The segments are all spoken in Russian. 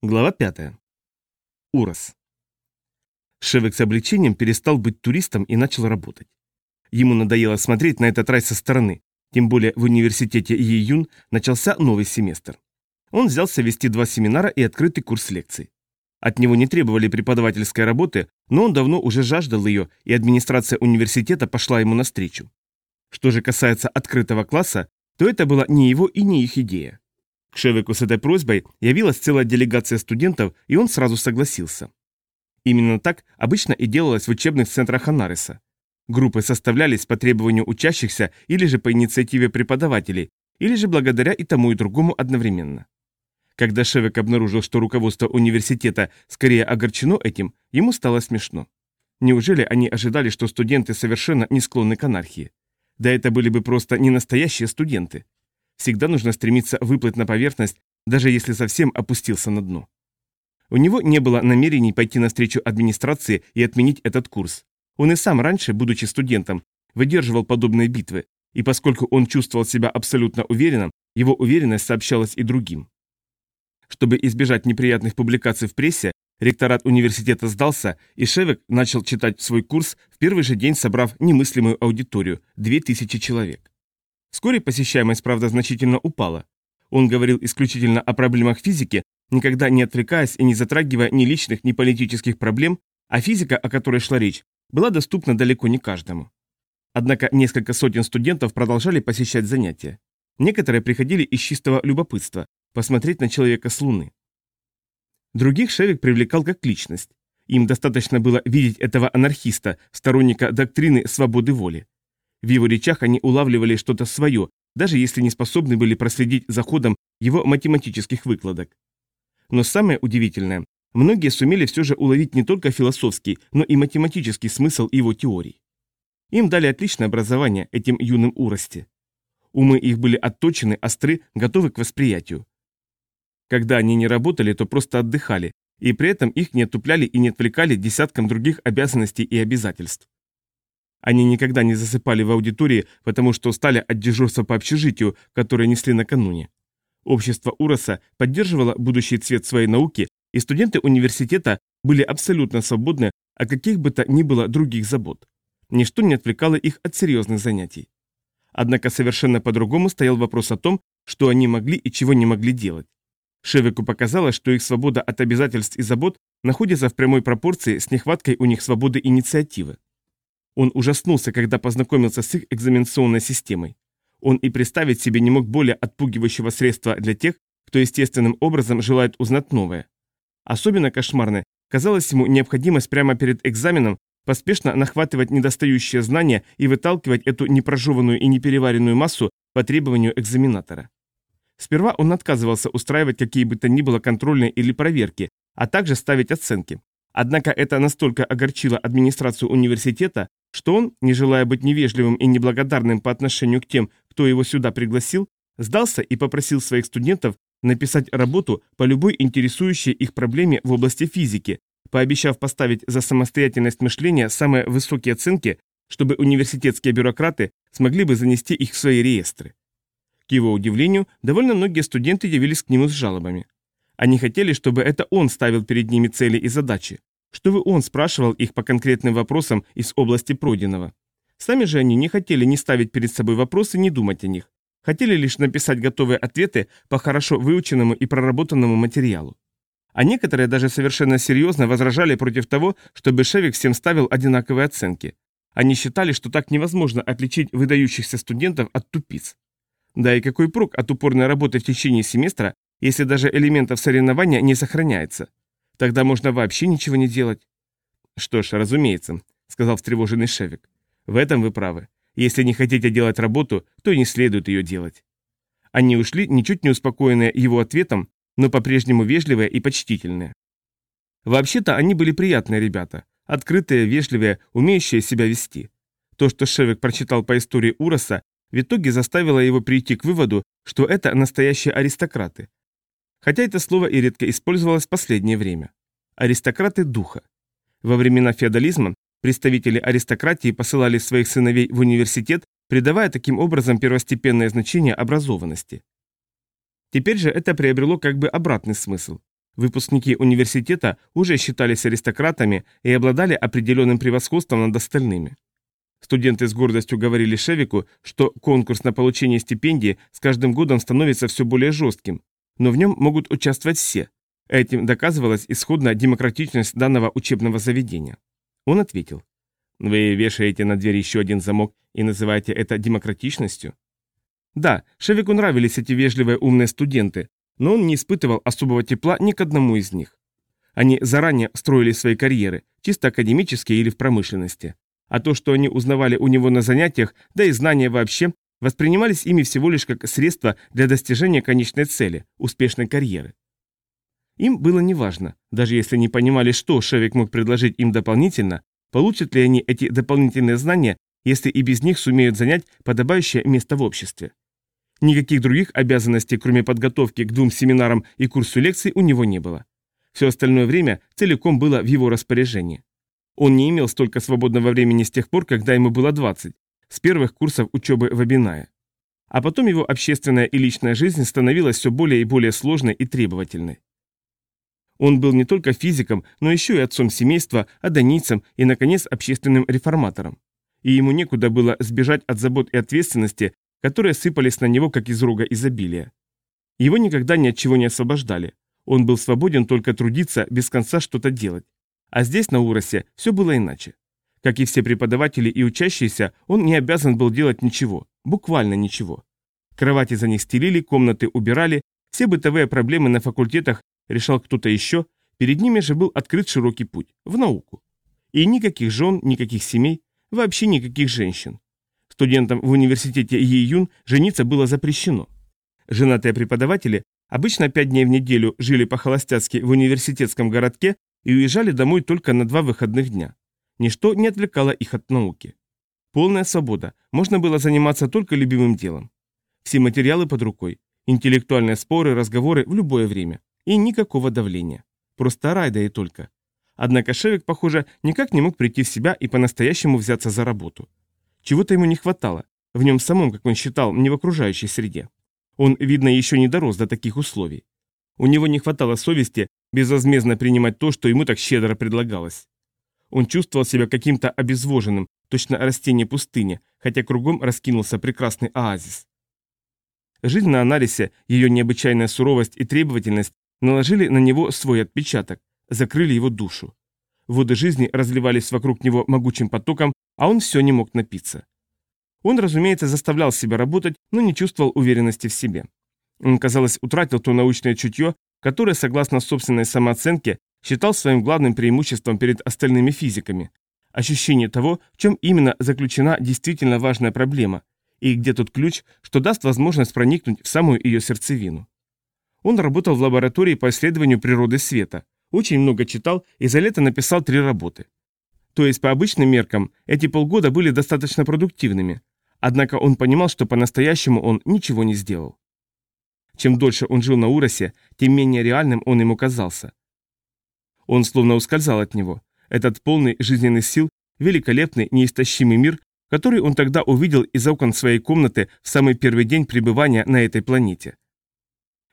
Глава 5. Урос. Шевек с облегчением перестал быть туристом и начал работать. Ему надоело смотреть на этот рай со стороны, тем более в университете Июн начался новый семестр. Он взялся вести два семинара и открытый курс лекций. От него не требовали преподавательской работы, но он давно уже жаждал ее, и администрация университета пошла ему навстречу. Что же касается открытого класса, то это была не его и не их идея. К Шевику с этой просьбой явилась целая делегация студентов, и он сразу согласился. Именно так обычно и делалось в учебных центрах Анариса. Группы составлялись по требованию учащихся или же по инициативе преподавателей, или же благодаря и тому и другому одновременно. Когда Шевик обнаружил, что руководство университета скорее огорчено этим, ему стало смешно. Неужели они ожидали, что студенты совершенно не склонны к анархии? Да это были бы просто не настоящие студенты. Всегда нужно стремиться выплыть на поверхность, даже если совсем опустился на дно. У него не было намерений пойти навстречу администрации и отменить этот курс. Он и сам раньше, будучи студентом, выдерживал подобные битвы, и поскольку он чувствовал себя абсолютно уверенным, его уверенность сообщалась и другим. Чтобы избежать неприятных публикаций в прессе, ректорат университета сдался, и Шевек начал читать свой курс в первый же день, собрав немыслимую аудиторию – 2000 человек. Вскоре посещаемость, правда, значительно упала. Он говорил исключительно о проблемах физики, никогда не отвлекаясь и не затрагивая ни личных, ни политических проблем, а физика, о которой шла речь, была доступна далеко не каждому. Однако несколько сотен студентов продолжали посещать занятия. Некоторые приходили из чистого любопытства, посмотреть на человека с Луны. Других Шевик привлекал как личность. Им достаточно было видеть этого анархиста, сторонника доктрины свободы воли. В его речах они улавливали что-то свое, даже если не способны были проследить за ходом его математических выкладок. Но самое удивительное, многие сумели все же уловить не только философский, но и математический смысл его теорий. Им дали отличное образование этим юным уросте. Умы их были отточены, остры, готовы к восприятию. Когда они не работали, то просто отдыхали, и при этом их не отупляли и не отвлекали десяткам других обязанностей и обязательств. Они никогда не засыпали в аудитории, потому что устали от дежурства по общежитию, которое несли накануне. Общество Уроса поддерживало будущий цвет своей науки, и студенты университета были абсолютно свободны от каких бы то ни было других забот. Ничто не отвлекало их от серьезных занятий. Однако совершенно по-другому стоял вопрос о том, что они могли и чего не могли делать. Шевику показалось, что их свобода от обязательств и забот находится в прямой пропорции с нехваткой у них свободы инициативы. Он ужаснулся, когда познакомился с их экзаменационной системой. Он и представить себе не мог более отпугивающего средства для тех, кто естественным образом желает узнать новое. Особенно кошмарной казалась ему необходимость прямо перед экзаменом поспешно нахватывать недостающие знания и выталкивать эту непрожеванную и непереваренную массу по требованию экзаменатора. Сперва он отказывался устраивать какие бы то ни было контрольные или проверки, а также ставить оценки. Однако это настолько огорчило администрацию университета, что он, не желая быть невежливым и неблагодарным по отношению к тем, кто его сюда пригласил, сдался и попросил своих студентов написать работу по любой интересующей их проблеме в области физики, пообещав поставить за самостоятельность мышления самые высокие оценки, чтобы университетские бюрократы смогли бы занести их в свои реестры. К его удивлению, довольно многие студенты явились к нему с жалобами. Они хотели, чтобы это он ставил перед ними цели и задачи чтобы он спрашивал их по конкретным вопросам из области пройденного. Сами же они не хотели ни ставить перед собой вопросы, ни думать о них. Хотели лишь написать готовые ответы по хорошо выученному и проработанному материалу. А некоторые даже совершенно серьезно возражали против того, чтобы Шевик всем ставил одинаковые оценки. Они считали, что так невозможно отличить выдающихся студентов от тупиц. Да и какой прок от упорной работы в течение семестра, если даже элементов соревнования не сохраняется? Тогда можно вообще ничего не делать. Что ж, разумеется, сказал встревоженный Шевик. В этом вы правы. Если не хотите делать работу, то и не следует ее делать. Они ушли, ничуть не успокоенные его ответом, но по-прежнему вежливые и почтительные. Вообще-то они были приятные ребята, открытые, вежливые, умеющие себя вести. То, что Шевик прочитал по истории Уроса, в итоге заставило его прийти к выводу, что это настоящие аристократы, хотя это слово и редко использовалось в последнее время. Аристократы духа. Во времена феодализма представители аристократии посылали своих сыновей в университет, придавая таким образом первостепенное значение образованности. Теперь же это приобрело как бы обратный смысл. Выпускники университета уже считались аристократами и обладали определенным превосходством над остальными. Студенты с гордостью говорили Шевику, что конкурс на получение стипендии с каждым годом становится все более жестким, но в нем могут участвовать все. Этим доказывалась исходная демократичность данного учебного заведения. Он ответил. Вы вешаете на дверь еще один замок и называете это демократичностью? Да, Шевику нравились эти вежливые умные студенты, но он не испытывал особого тепла ни к одному из них. Они заранее строили свои карьеры, чисто академические или в промышленности. А то, что они узнавали у него на занятиях, да и знания вообще, воспринимались ими всего лишь как средство для достижения конечной цели – успешной карьеры. Им было неважно, даже если не понимали, что Шевик мог предложить им дополнительно, получат ли они эти дополнительные знания, если и без них сумеют занять подобающее место в обществе. Никаких других обязанностей, кроме подготовки к двум семинарам и курсу лекций, у него не было. Все остальное время целиком было в его распоряжении. Он не имел столько свободного времени с тех пор, когда ему было 20, с первых курсов учебы в Абинае. А потом его общественная и личная жизнь становилась все более и более сложной и требовательной. Он был не только физиком, но еще и отцом семейства, адонийцем и, наконец, общественным реформатором. И ему некуда было сбежать от забот и ответственности, которые сыпались на него, как из рога изобилия. Его никогда ни от чего не освобождали. Он был свободен только трудиться, без конца что-то делать. А здесь, на Уросе, все было иначе. Как и все преподаватели и учащиеся, он не обязан был делать ничего, буквально ничего. Кровати за них стелили, комнаты убирали, все бытовые проблемы на факультетах решал кто-то еще, перед ними же был открыт широкий путь, в науку. И никаких жен, никаких семей, вообще никаких женщин. Студентам в университете Йеюн жениться было запрещено. Женатые преподаватели обычно пять дней в неделю жили по-холостяцки в университетском городке и уезжали домой только на два выходных дня. Ничто не отвлекало их от науки. Полная свобода, можно было заниматься только любимым делом. Все материалы под рукой, интеллектуальные споры, разговоры в любое время. И никакого давления. Просто райда и только. Однако Шевик, похоже, никак не мог прийти в себя и по-настоящему взяться за работу. Чего-то ему не хватало, в нем самом, как он считал, не в окружающей среде. Он, видно, еще не дорос до таких условий. У него не хватало совести безвозмездно принимать то, что ему так щедро предлагалось. Он чувствовал себя каким-то обезвоженным, точно растение пустыни, хотя кругом раскинулся прекрасный оазис. Жизнь на анализе, ее необычайная суровость и требовательность наложили на него свой отпечаток, закрыли его душу. Воды жизни разливались вокруг него могучим потоком, а он все не мог напиться. Он, разумеется, заставлял себя работать, но не чувствовал уверенности в себе. Он, казалось, утратил то научное чутье, которое, согласно собственной самооценке, считал своим главным преимуществом перед остальными физиками. Ощущение того, в чем именно заключена действительно важная проблема, и где тот ключ, что даст возможность проникнуть в самую ее сердцевину. Он работал в лаборатории по исследованию природы света, очень много читал и за лето написал три работы. То есть по обычным меркам эти полгода были достаточно продуктивными, однако он понимал, что по-настоящему он ничего не сделал. Чем дольше он жил на Уросе, тем менее реальным он ему казался. Он словно ускользал от него. Этот полный жизненных сил, великолепный, неистощимый мир, который он тогда увидел из окон своей комнаты в самый первый день пребывания на этой планете.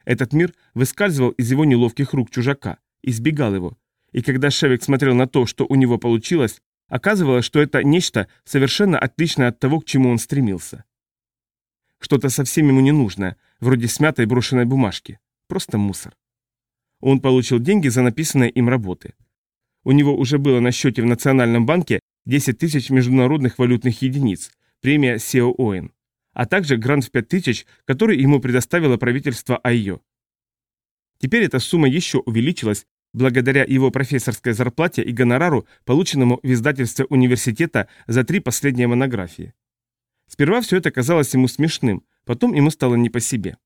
Этот мир выскальзывал из его неловких рук чужака, избегал его. И когда Шевик смотрел на то, что у него получилось, оказывалось, что это нечто совершенно отличное от того, к чему он стремился. Что-то совсем ему не нужное, вроде смятой брошенной бумажки. Просто мусор. Он получил деньги за написанные им работы. У него уже было на счете в Национальном банке 10 тысяч международных валютных единиц, премия Сео Оэн а также грант в 5000, который ему предоставило правительство Айо. Теперь эта сумма еще увеличилась благодаря его профессорской зарплате и гонорару, полученному в издательстве университета за три последние монографии. Сперва все это казалось ему смешным, потом ему стало не по себе.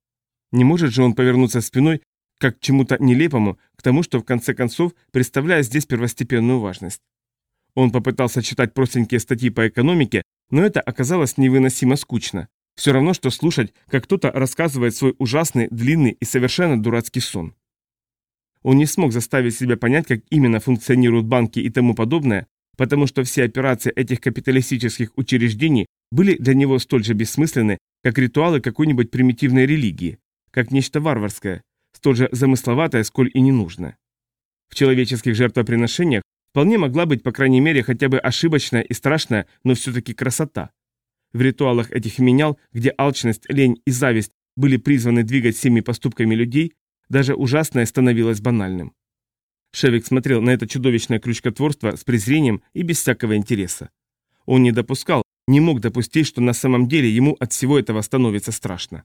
Не может же он повернуться спиной как к чему-то нелепому, к тому, что в конце концов представляет здесь первостепенную важность. Он попытался читать простенькие статьи по экономике, но это оказалось невыносимо скучно. Все равно, что слушать, как кто-то рассказывает свой ужасный, длинный и совершенно дурацкий сон. Он не смог заставить себя понять, как именно функционируют банки и тому подобное, потому что все операции этих капиталистических учреждений были для него столь же бессмысленны, как ритуалы какой-нибудь примитивной религии, как нечто варварское, столь же замысловатая, сколь и ненужная. В человеческих жертвоприношениях вполне могла быть, по крайней мере, хотя бы ошибочная и страшная, но все-таки красота. В ритуалах этих менял, где алчность, лень и зависть были призваны двигать всеми поступками людей, даже ужасное становилось банальным. Шевик смотрел на это чудовищное крючкотворство с презрением и без всякого интереса. Он не допускал, не мог допустить, что на самом деле ему от всего этого становится страшно.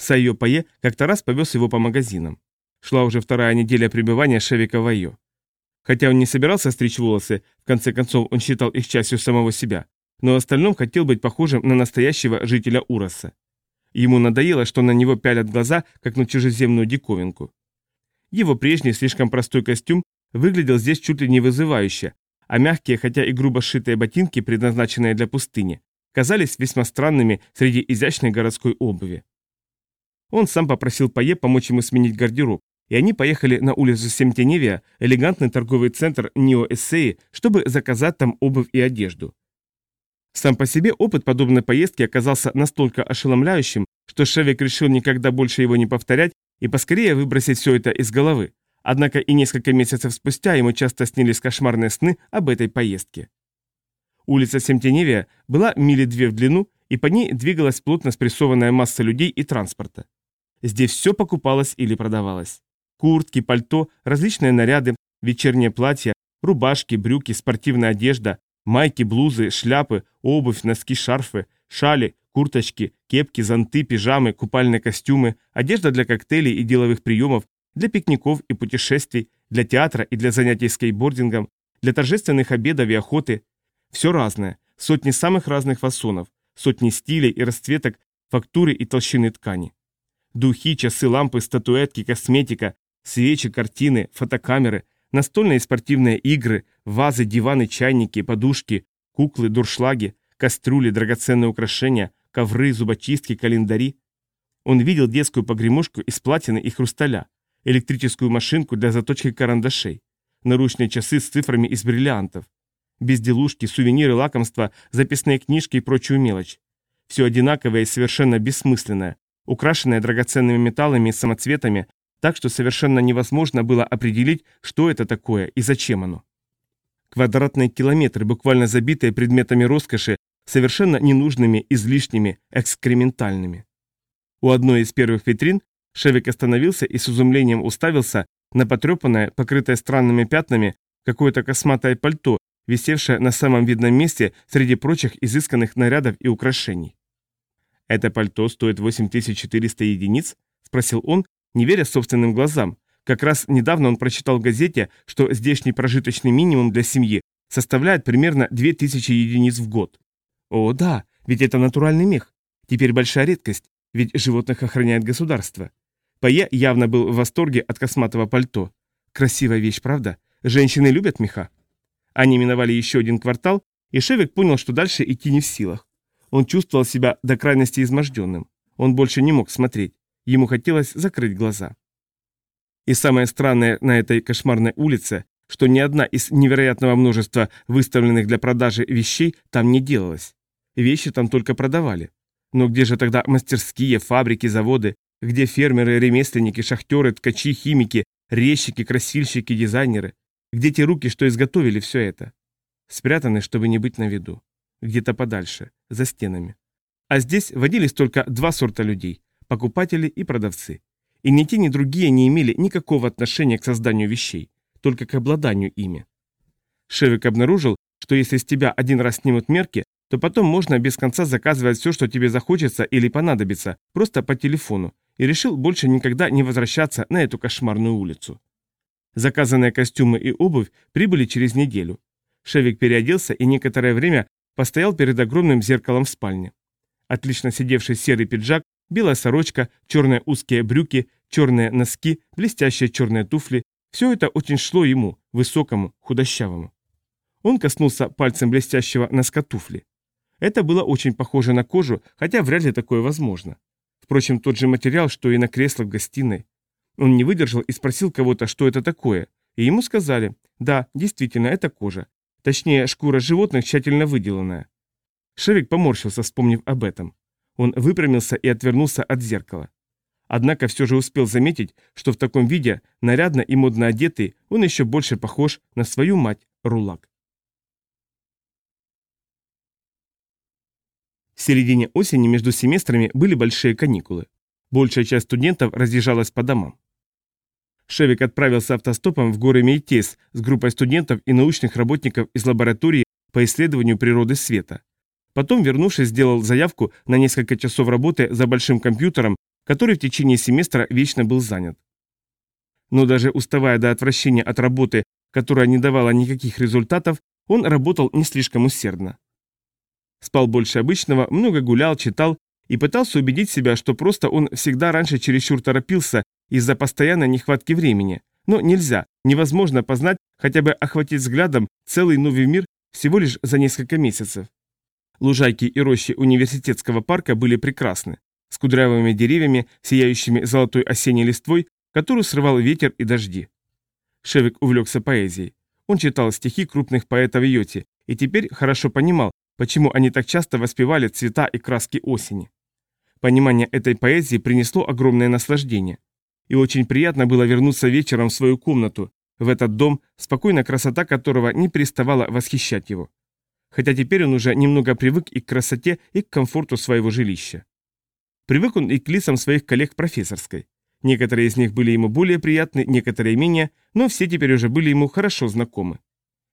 Сайо Пае как-то раз повез его по магазинам. Шла уже вторая неделя пребывания Шевика в Айо. Хотя он не собирался стричь волосы, в конце концов он считал их частью самого себя, но в остальном хотел быть похожим на настоящего жителя Уроса. Ему надоело, что на него пялят глаза, как на чужеземную диковинку. Его прежний слишком простой костюм выглядел здесь чуть ли не вызывающе, а мягкие, хотя и грубо сшитые ботинки, предназначенные для пустыни, казались весьма странными среди изящной городской обуви. Он сам попросил Пае помочь ему сменить гардероб, и они поехали на улицу Семтеневия, элегантный торговый центр Нио-Эссеи, чтобы заказать там обувь и одежду. Сам по себе опыт подобной поездки оказался настолько ошеломляющим, что Шевик решил никогда больше его не повторять и поскорее выбросить все это из головы. Однако и несколько месяцев спустя ему часто снились кошмарные сны об этой поездке. Улица Семтеневия была мили две в длину, и по ней двигалась плотно спрессованная масса людей и транспорта. Здесь все покупалось или продавалось. Куртки, пальто, различные наряды, вечерние платья, рубашки, брюки, спортивная одежда, майки, блузы, шляпы, обувь, носки, шарфы, шали, курточки, кепки, зонты, пижамы, купальные костюмы, одежда для коктейлей и деловых приемов, для пикников и путешествий, для театра и для занятий скейтбордингом, для торжественных обедов и охоты. Все разное, сотни самых разных фасонов, сотни стилей и расцветок, фактуры и толщины ткани. Духи, часы, лампы, статуэтки, косметика, свечи, картины, фотокамеры, настольные и спортивные игры, вазы, диваны, чайники, подушки, куклы, дуршлаги, кастрюли, драгоценные украшения, ковры, зубочистки, календари. Он видел детскую погремушку из платины и хрусталя, электрическую машинку для заточки карандашей, наручные часы с цифрами из бриллиантов, безделушки, сувениры, лакомства, записные книжки и прочую мелочь. Все одинаковое и совершенно бессмысленное, украшенное драгоценными металлами и самоцветами, так что совершенно невозможно было определить, что это такое и зачем оно. Квадратные километры, буквально забитые предметами роскоши, совершенно ненужными, излишними, экскрементальными. У одной из первых витрин Шевик остановился и с изумлением уставился на потрепанное, покрытое странными пятнами, какое-то косматое пальто, висевшее на самом видном месте среди прочих изысканных нарядов и украшений. «Это пальто стоит 8400 единиц?» – спросил он, не веря собственным глазам. Как раз недавно он прочитал в газете, что здешний прожиточный минимум для семьи составляет примерно 2000 единиц в год. О, да, ведь это натуральный мех. Теперь большая редкость, ведь животных охраняет государство. Пае явно был в восторге от косматого пальто. Красивая вещь, правда? Женщины любят меха. Они миновали еще один квартал, и Шевик понял, что дальше идти не в силах. Он чувствовал себя до крайности изможденным. Он больше не мог смотреть. Ему хотелось закрыть глаза. И самое странное на этой кошмарной улице, что ни одна из невероятного множества выставленных для продажи вещей там не делалась. Вещи там только продавали. Но где же тогда мастерские, фабрики, заводы, где фермеры, ремесленники, шахтеры, ткачи, химики, резчики, красильщики, дизайнеры? Где те руки, что изготовили все это? Спрятаны, чтобы не быть на виду. Где-то подальше, за стенами. А здесь водились только два сорта людей – покупатели и продавцы. И ни те, ни другие не имели никакого отношения к созданию вещей, только к обладанию ими. Шевик обнаружил, что если с тебя один раз снимут мерки, то потом можно без конца заказывать все, что тебе захочется или понадобится, просто по телефону, и решил больше никогда не возвращаться на эту кошмарную улицу. Заказанные костюмы и обувь прибыли через неделю. Шевик переоделся и некоторое время постоял перед огромным зеркалом в спальне. Отлично сидевший серый пиджак, белая сорочка, черные узкие брюки, черные носки, блестящие черные туфли – все это очень шло ему, высокому, худощавому. Он коснулся пальцем блестящего носка туфли. Это было очень похоже на кожу, хотя вряд ли такое возможно. Впрочем, тот же материал, что и на креслах в гостиной. Он не выдержал и спросил кого-то, что это такое, и ему сказали, да, действительно, это кожа. Точнее, шкура животных тщательно выделанная. Шевик поморщился, вспомнив об этом. Он выпрямился и отвернулся от зеркала. однако все же успел заметить, что в таком виде, нарядно и модно одетый, он еще больше похож на свою мать Рулак. В середине осени между семестрами были большие каникулы. Большая часть студентов разъезжалась по домам. Шевик отправился автостопом в горы Мейтес с группой студентов и научных работников из лаборатории по исследованию природы света. Потом, вернувшись, сделал заявку на несколько часов работы за большим компьютером, который в течение семестра вечно был занят. Но даже уставая до отвращения от работы, которая не давала никаких результатов, он работал не слишком усердно. Спал больше обычного, много гулял, читал и пытался убедить себя, что просто он всегда раньше чересчур торопился из-за постоянной нехватки времени. Но нельзя, невозможно познать, хотя бы охватить взглядом целый новый мир всего лишь за несколько месяцев. Лужайки и рощи университетского парка были прекрасны, с кудрявыми деревьями, сияющими золотой осенней листвой, которую срывал ветер и дожди. Шевик увлекся поэзией. Он читал стихи крупных поэтов Йоти и теперь хорошо понимал, почему они так часто воспевали цвета и краски осени. Понимание этой поэзии принесло огромное наслаждение. И очень приятно было вернуться вечером в свою комнату, в этот дом, спокойная красота которого не переставала восхищать его. Хотя теперь он уже немного привык и к красоте, и к комфорту своего жилища. Привык он и к лицам своих коллег профессорской. Некоторые из них были ему более приятны, некоторые менее, но все теперь уже были ему хорошо знакомы.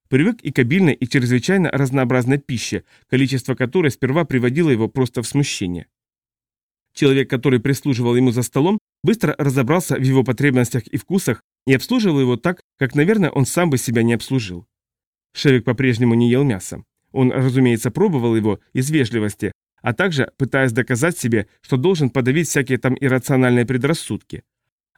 Привык и к обильной и чрезвычайно разнообразной пище, количество которой сперва приводило его просто в смущение. Человек, который прислуживал ему за столом, быстро разобрался в его потребностях и вкусах и обслуживал его так, как, наверное, он сам бы себя не обслужил. Шевик по-прежнему не ел мясо. Он, разумеется, пробовал его из вежливости, а также пытаясь доказать себе, что должен подавить всякие там иррациональные предрассудки.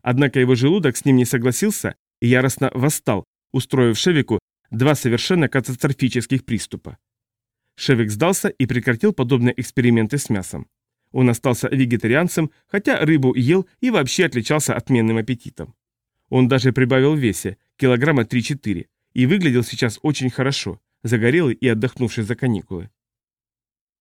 Однако его желудок с ним не согласился и яростно восстал, устроив Шевику Два совершенно катастрофических приступа. Шевик сдался и прекратил подобные эксперименты с мясом. Он остался вегетарианцем, хотя рыбу ел и вообще отличался отменным аппетитом. Он даже прибавил в весе, килограмма 3-4, и выглядел сейчас очень хорошо, загорелый и отдохнувший за каникулы.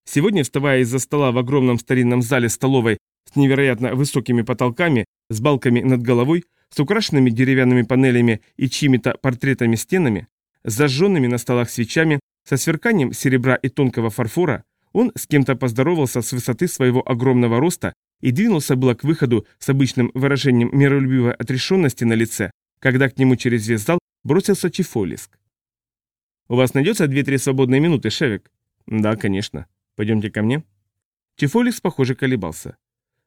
Сегодня, вставая из-за стола в огромном старинном зале столовой с невероятно высокими потолками, с балками над головой, с украшенными деревянными панелями и чьими-то портретами стенами, с зажженными на столах свечами, со сверканием серебра и тонкого фарфора, он с кем-то поздоровался с высоты своего огромного роста и двинулся было к выходу с обычным выражением миролюбивой отрешенности на лице, когда к нему через весь зал бросился Чифолиск. «У вас найдется две-три свободные минуты, Шевик?» «Да, конечно. Пойдемте ко мне». Чифолиск, похоже, колебался.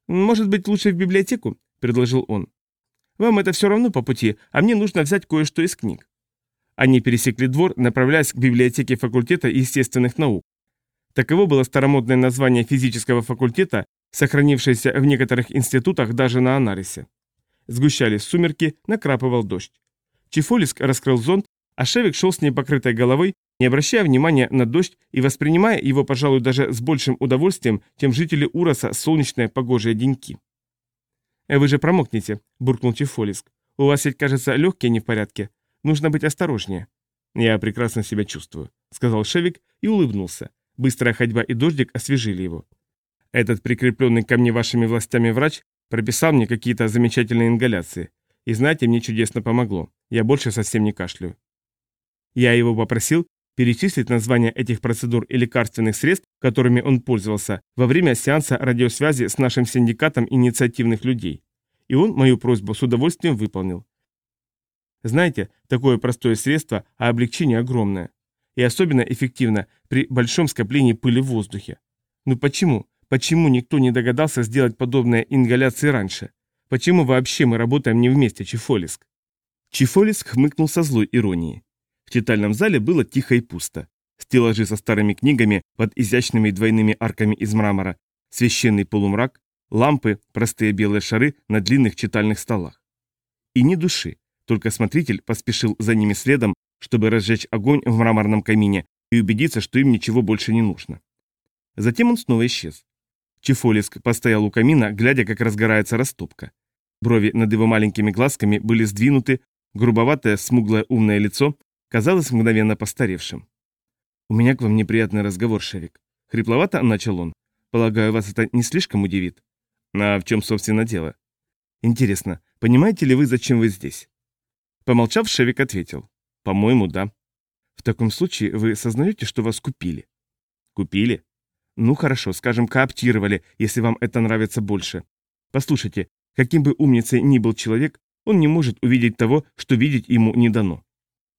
«Может быть, лучше в библиотеку?» – предложил он. «Вам это все равно по пути, а мне нужно взять кое-что из книг». Они пересекли двор, направляясь к библиотеке факультета естественных наук. Таково было старомодное название физического факультета, сохранившееся в некоторых институтах даже на Анарисе. Сгущались сумерки, накрапывал дождь. Чифолиск раскрыл зонт, а Шевик шел с ней покрытой головой, не обращая внимания на дождь и воспринимая его, пожалуй, даже с большим удовольствием, чем жители Уроса солнечные погожие деньки. «Э, «Вы же промокнете», – буркнул Чифолиск. «У вас ведь, кажется, легкие не в порядке. Нужно быть осторожнее». «Я прекрасно себя чувствую», — сказал Шевик и улыбнулся. Быстрая ходьба и дождик освежили его. «Этот прикрепленный ко мне вашими властями врач прописал мне какие-то замечательные ингаляции. И знаете, мне чудесно помогло. Я больше совсем не кашляю». Я его попросил перечислить названия этих процедур и лекарственных средств, которыми он пользовался, во время сеанса радиосвязи с нашим синдикатом инициативных людей. И он мою просьбу с удовольствием выполнил. Знаете, такое простое средство, а облегчение огромное. И особенно эффективно при большом скоплении пыли в воздухе. Ну почему? Почему никто не догадался сделать подобные ингаляции раньше? Почему вообще мы работаем не вместе, Чифолиск? Чифолиск хмыкнул со злой иронией. В читальном зале было тихо и пусто. Стеллажи со старыми книгами под изящными двойными арками из мрамора, священный полумрак, лампы, простые белые шары на длинных читальных столах. И ни души. Только смотритель поспешил за ними следом, чтобы разжечь огонь в мраморном камине и убедиться, что им ничего больше не нужно. Затем он снова исчез. Чефолиск постоял у камина, глядя, как разгорается растопка. Брови над его маленькими глазками были сдвинуты, грубоватое, смуглое умное лицо казалось мгновенно постаревшим. «У меня к вам неприятный разговор, Шевик». Хрипловато начал он. «Полагаю, вас это не слишком удивит?» «А в чем, собственно, дело?» Интересно, понимаете ли вы, зачем вы здесь? Помолчав, Шевик ответил. По-моему, да. В таком случае вы сознаете, что вас купили? Купили? Ну хорошо, скажем, кооптировали, если вам это нравится больше. Послушайте, каким бы умницей ни был человек, он не может увидеть того, что видеть ему не дано.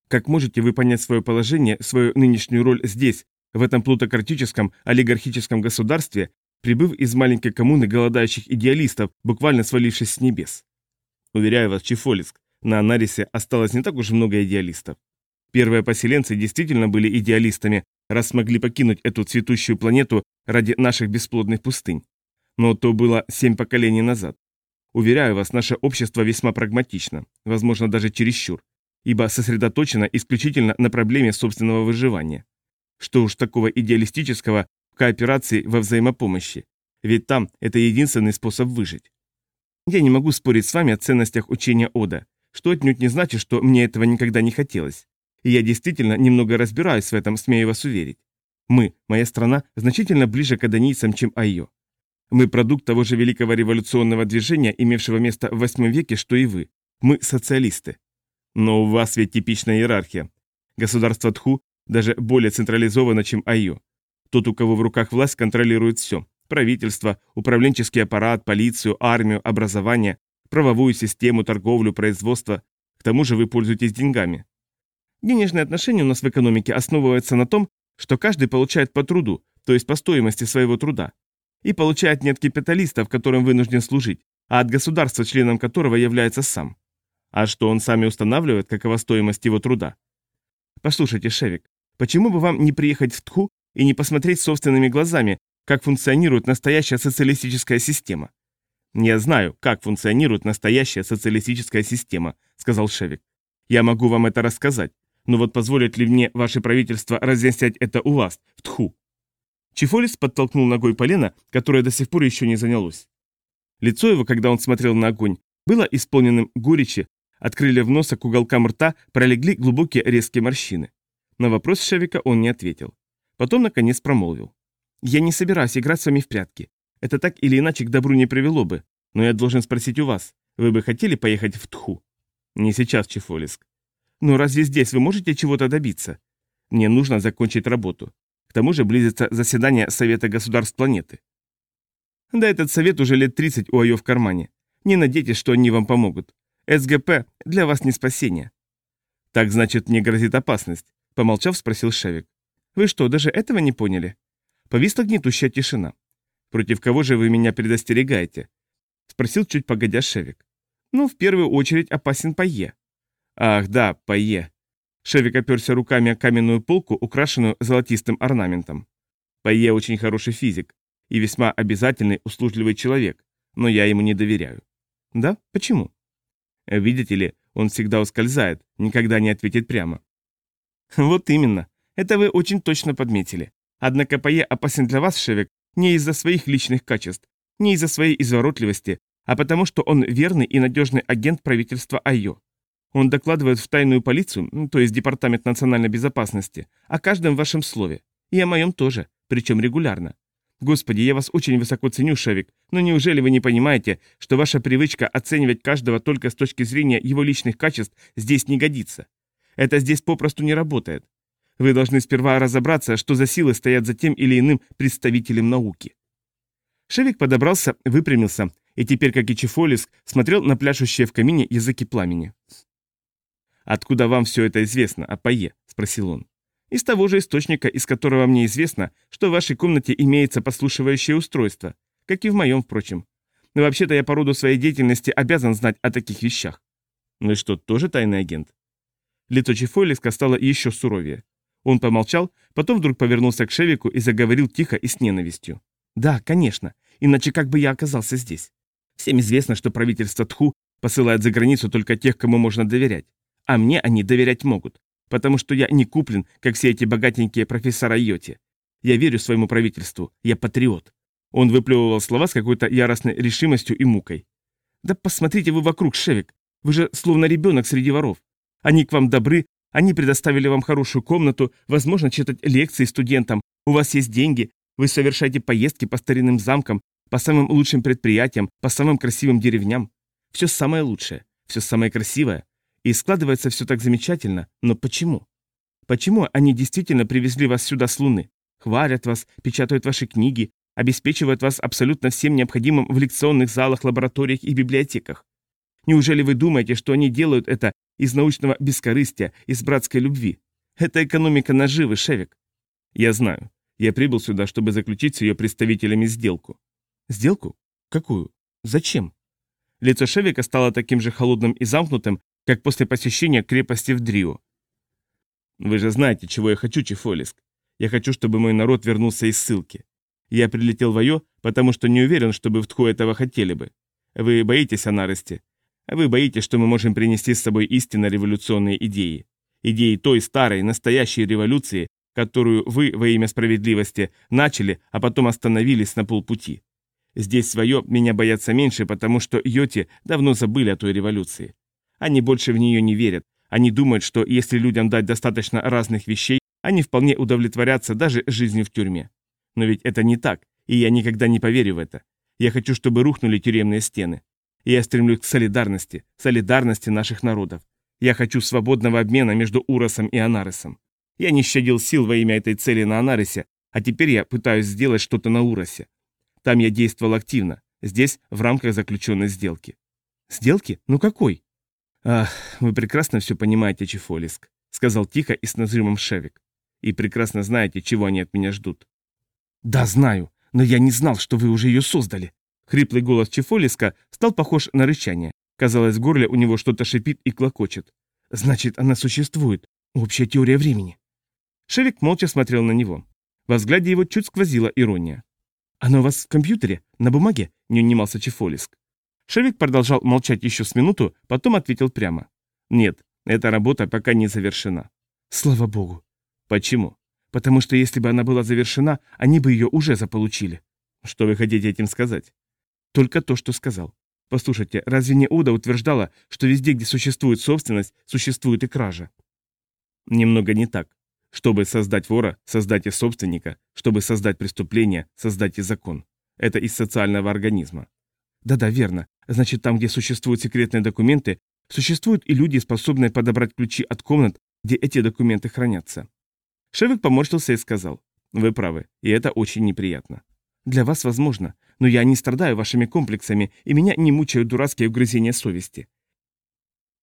Как можете вы понять свое положение, свою нынешнюю роль здесь, в этом плутократическом, олигархическом государстве, прибыв из маленькой коммуны голодающих идеалистов, буквально свалившись с небес? Уверяю вас, Чифолиск, на Анарисе осталось не так уж много идеалистов. Первые поселенцы действительно были идеалистами, раз смогли покинуть эту цветущую планету ради наших бесплодных пустынь. Но то было семь поколений назад. Уверяю вас, наше общество весьма прагматично, возможно, даже чересчур, ибо сосредоточено исключительно на проблеме собственного выживания. Что уж такого идеалистического в кооперации во взаимопомощи, ведь там это единственный способ выжить. Я не могу спорить с вами о ценностях учения Ода, что отнюдь не значит, что мне этого никогда не хотелось. И я действительно немного разбираюсь в этом, смею вас уверить. Мы, моя страна, значительно ближе к адонийцам, чем Айо. Мы продукт того же великого революционного движения, имевшего место в восьмом веке, что и вы. Мы социалисты. Но у вас ведь типичная иерархия. Государство Тху даже более централизовано, чем Айо. Тот, у кого в руках власть, контролирует все. Правительство, управленческий аппарат, полицию, армию, образование, правовую систему, торговлю, производство. К тому же вы пользуетесь деньгами. Денежные отношения у нас в экономике основываются на том, что каждый получает по труду, то есть по стоимости своего труда. И получает не от капиталистов, которым вынужден служить, а от государства, членом которого является сам. А что он сами устанавливает, какова стоимость его труда? Послушайте, Шевик, почему бы вам не приехать в Тху и не посмотреть собственными глазами, как функционирует настоящая социалистическая система? «Я знаю, как функционирует настоящая социалистическая система», — сказал Шевик. «Я могу вам это рассказать, но вот позволит ли мне ваше правительство разъяснять это у вас, в Тху?» Чифолис подтолкнул ногой полено, которое до сих пор еще не занялось. Лицо его, когда он смотрел на огонь, было исполненным горечи, от крыльев носа к уголкам рта пролегли глубокие резкие морщины. На вопрос Шевика он не ответил. Потом, наконец, промолвил. «Я не собираюсь играть с вами в прятки. Это так или иначе к добру не привело бы. Но я должен спросить у вас, вы бы хотели поехать в Тху? Не сейчас, Чефолиск. Но разве здесь вы можете чего-то добиться? Мне нужно закончить работу. К тому же близится заседание Совета государств планеты. Да этот совет уже лет 30 у Айо в кармане. Не надейтесь, что они вам помогут. СГП для вас не спасение. Так значит, мне грозит опасность, помолчав, спросил Шевик. Вы что, даже этого не поняли? Повисла гнетущая тишина. «Против кого же вы меня предостерегаете?» — спросил чуть погодя Шевик. «Ну, в первую очередь опасен Пайе». «Ах, да, Пайе». Шевик оперся руками о каменную полку, украшенную золотистым орнаментом. Пайе очень хороший физик и весьма обязательный, услужливый человек, но я ему не доверяю. Да? Почему? Видите ли, он всегда ускользает, никогда не ответит прямо. Вот именно. Это вы очень точно подметили. Однако Пайе опасен для вас, Шевик, не из-за своих личных качеств, не из-за своей изворотливости, а потому что он верный и надежный агент правительства Айо. Он докладывает в тайную полицию, то есть Департамент национальной безопасности, о каждом вашем слове. И о моем тоже, причем регулярно. Господи, я вас очень высоко ценю, Шевик, но неужели вы не понимаете, что ваша привычка оценивать каждого только с точки зрения его личных качеств здесь не годится? Это здесь попросту не работает. Вы должны сперва разобраться, что за силы стоят за тем или иным представителем науки. Шевик подобрался, выпрямился, и теперь, как и Чефолис, смотрел на пляшущие в камине языки пламени. «Откуда вам все это известно, Апае?» – спросил он. «Из того же источника, из которого мне известно, что в вашей комнате имеется послушивающее устройство, как и в моем, впрочем. Но вообще-то я по роду своей деятельности обязан знать о таких вещах». «Ну и что, тоже тайный агент?» Лицо Чефолиска стало еще суровее. Он помолчал, потом вдруг повернулся к Шевику и заговорил тихо и с ненавистью. «Да, конечно. Иначе как бы я оказался здесь? Всем известно, что правительство Тху посылает за границу только тех, кому можно доверять. А мне они доверять могут, потому что я не куплен, как все эти богатенькие профессора Йоти. Я верю своему правительству, я патриот». Он выплевывал слова с какой-то яростной решимостью и мукой. «Да посмотрите вы вокруг, Шевик. Вы же словно ребенок среди воров. Они к вам добры, они предоставили вам хорошую комнату, возможно, читать лекции студентам, у вас есть деньги, вы совершаете поездки по старинным замкам, по самым лучшим предприятиям, по самым красивым деревням. Все самое лучшее, все самое красивое. И складывается все так замечательно, но почему? Почему они действительно привезли вас сюда с Луны? Хвалят вас, печатают ваши книги, обеспечивают вас абсолютно всем необходимым в лекционных залах, лабораториях и библиотеках. Неужели вы думаете, что они делают это из научного бескорыстия, из братской любви? Это экономика наживы, Шевик. Я знаю. Я прибыл сюда, чтобы заключить с ее представителями сделку. Сделку? Какую? Зачем? Лицо Шевика стало таким же холодным и замкнутым, как после посещения крепости в Дрио. Вы же знаете, чего я хочу, Чефолиск. Я хочу, чтобы мой народ вернулся из ссылки. Я прилетел в Айо, потому что не уверен, чтобы в Тху этого хотели бы. Вы боитесь о наросте. Вы боитесь, что мы можем принести с собой истинно революционные идеи. Идеи той старой, настоящей революции, которую вы во имя справедливости начали, а потом остановились на полпути. Здесь свое меня боятся меньше, потому что йоти давно забыли о той революции. Они больше в нее не верят. Они думают, что если людям дать достаточно разных вещей, они вполне удовлетворятся даже жизнью в тюрьме. Но ведь это не так, и я никогда не поверю в это. Я хочу, чтобы рухнули тюремные стены. Я стремлюсь к солидарности, солидарности наших народов. Я хочу свободного обмена между Уросом и Анаресом. Я не щадил сил во имя этой цели на Анарисе, а теперь я пытаюсь сделать что-то на Уросе. Там я действовал активно, здесь в рамках заключенной сделки. Сделки? Ну какой? Ах, вы прекрасно все понимаете, Чефолиск, сказал тихо и с нажимом Шевик. И прекрасно знаете, чего они от меня ждут. Да, знаю, но я не знал, что вы уже ее создали. Хриплый голос Чефолиска стал похож на рычание. Казалось, в горле у него что-то шипит и клокочет. Значит, она существует. Общая теория времени. Шевик молча смотрел на него. Во взгляде его чуть сквозила ирония. «Оно у вас в компьютере? На бумаге?» – не унимался Чефолиск. Шевик продолжал молчать еще с минуту, потом ответил прямо. «Нет, эта работа пока не завершена». «Слава богу». «Почему?» «Потому что если бы она была завершена, они бы ее уже заполучили». «Что вы хотите этим сказать?» «Только то, что сказал. Послушайте, разве не Уда утверждала, что везде, где существует собственность, существует и кража?» «Немного не так. Чтобы создать вора, создать и собственника, чтобы создать преступление, создать и закон. Это из социального организма. Да-да, верно. Значит, там, где существуют секретные документы, существуют и люди, способные подобрать ключи от комнат, где эти документы хранятся. Шевик поморщился и сказал, вы правы, и это очень неприятно. Для вас возможно, но я не страдаю вашими комплексами, и меня не мучают дурацкие угрызения совести.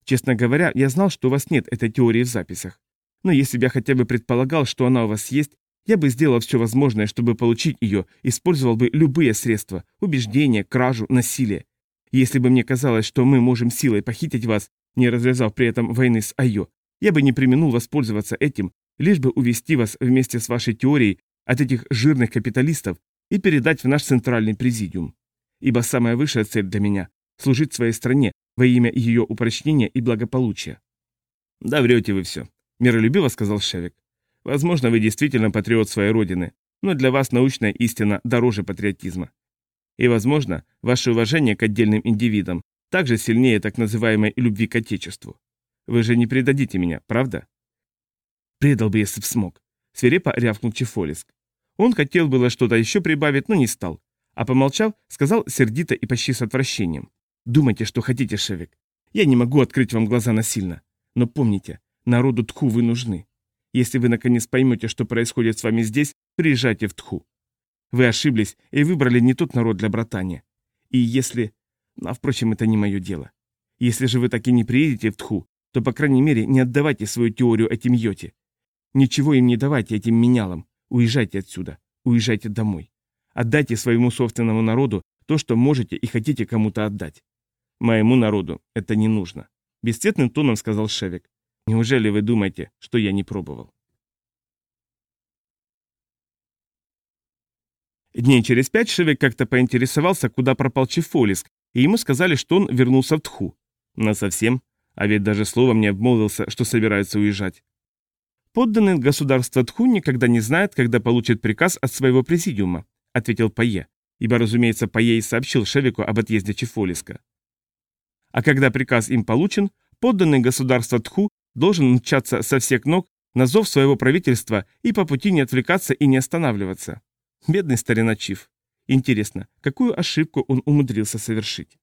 Честно говоря, я знал, что у вас нет этой теории в записях. Но если бы я хотя бы предполагал, что она у вас есть, я бы сделал все возможное, чтобы получить ее, использовал бы любые средства – убеждения, кражу, насилие. Если бы мне казалось, что мы можем силой похитить вас, не развязав при этом войны с Айо, я бы не применул воспользоваться этим, лишь бы увести вас вместе с вашей теорией от этих жирных капиталистов и передать в наш центральный президиум. Ибо самая высшая цель для меня – служить своей стране во имя ее упрочнения и благополучия. Да врете вы все. Миролюбиво сказал Шевик. Возможно, вы действительно патриот своей родины, но для вас научная истина дороже патриотизма. И, возможно, ваше уважение к отдельным индивидам также сильнее так называемой любви к Отечеству. Вы же не предадите меня, правда? Предал бы, если б смог. Свирепо рявкнул Чефолиск. Он хотел было что-то еще прибавить, но не стал. А помолчав, сказал сердито и почти с отвращением. Думайте, что хотите, Шевик. Я не могу открыть вам глаза насильно. Но помните, Народу Тху вы нужны. Если вы наконец поймете, что происходит с вами здесь, приезжайте в Тху. Вы ошиблись и выбрали не тот народ для братания. И если... А, впрочем, это не мое дело. Если же вы так и не приедете в Тху, то, по крайней мере, не отдавайте свою теорию этим йоте. Ничего им не давайте, этим менялам. Уезжайте отсюда. Уезжайте домой. Отдайте своему собственному народу то, что можете и хотите кому-то отдать. Моему народу это не нужно. Бесцветным тоном сказал Шевик. Неужели вы думаете, что я не пробовал? Дней через пять Шевик как-то поинтересовался, куда пропал Чефолиск, и ему сказали, что он вернулся в Тху. совсем, а ведь даже словом не обмолвился, что собирается уезжать. Подданный государства Тху никогда не знает, когда получит приказ от своего президиума, ответил Пае, ибо, разумеется, Пае и сообщил Шевику об отъезде Чефолиска. А когда приказ им получен, подданный государства Тху должен мчаться со всех ног на зов своего правительства и по пути не отвлекаться и не останавливаться. Бедный старина Чиф. Интересно, какую ошибку он умудрился совершить?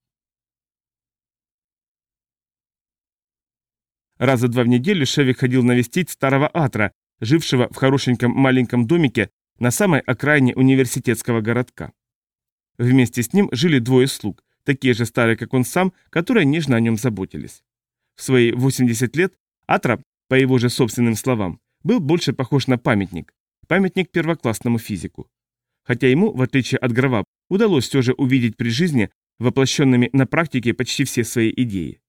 Раза два в неделю Шевик ходил навестить старого Атра, жившего в хорошеньком маленьком домике на самой окраине университетского городка. Вместе с ним жили двое слуг, такие же старые, как он сам, которые нежно о нем заботились. В свои 80 лет Атра, по его же собственным словам, был больше похож на памятник, памятник первоклассному физику. Хотя ему, в отличие от Грова, удалось все же увидеть при жизни воплощенными на практике почти все свои идеи.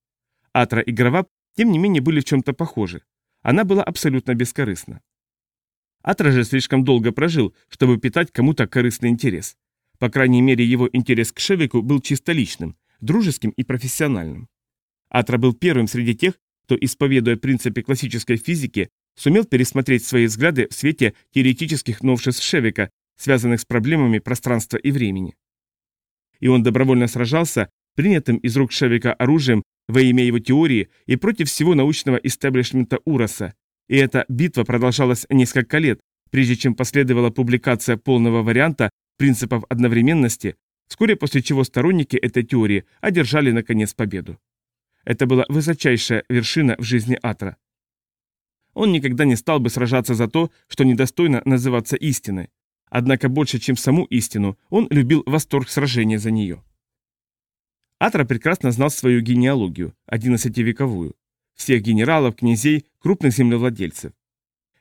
Атра и Граваб, тем не менее, были в чем-то похожи. Она была абсолютно бескорыстна. Атра же слишком долго прожил, чтобы питать кому-то корыстный интерес. По крайней мере, его интерес к Шевику был чисто личным, дружеским и профессиональным. Атра был первым среди тех, кто, исповедуя принципы классической физики, сумел пересмотреть свои взгляды в свете теоретических новшеств Шевика, связанных с проблемами пространства и времени. И он добровольно сражался, принятым из рук Шевика оружием во имя его теории и против всего научного истеблишмента Ураса, и эта битва продолжалась несколько лет, прежде чем последовала публикация полного варианта принципов одновременности, вскоре после чего сторонники этой теории одержали наконец победу. Это была высочайшая вершина в жизни Атра. Он никогда не стал бы сражаться за то, что недостойно называться истиной. Однако больше, чем саму истину, он любил восторг сражения за нее. Атра прекрасно знал свою генеалогию, одиннадцативековую, всех генералов, князей, крупных землевладельцев.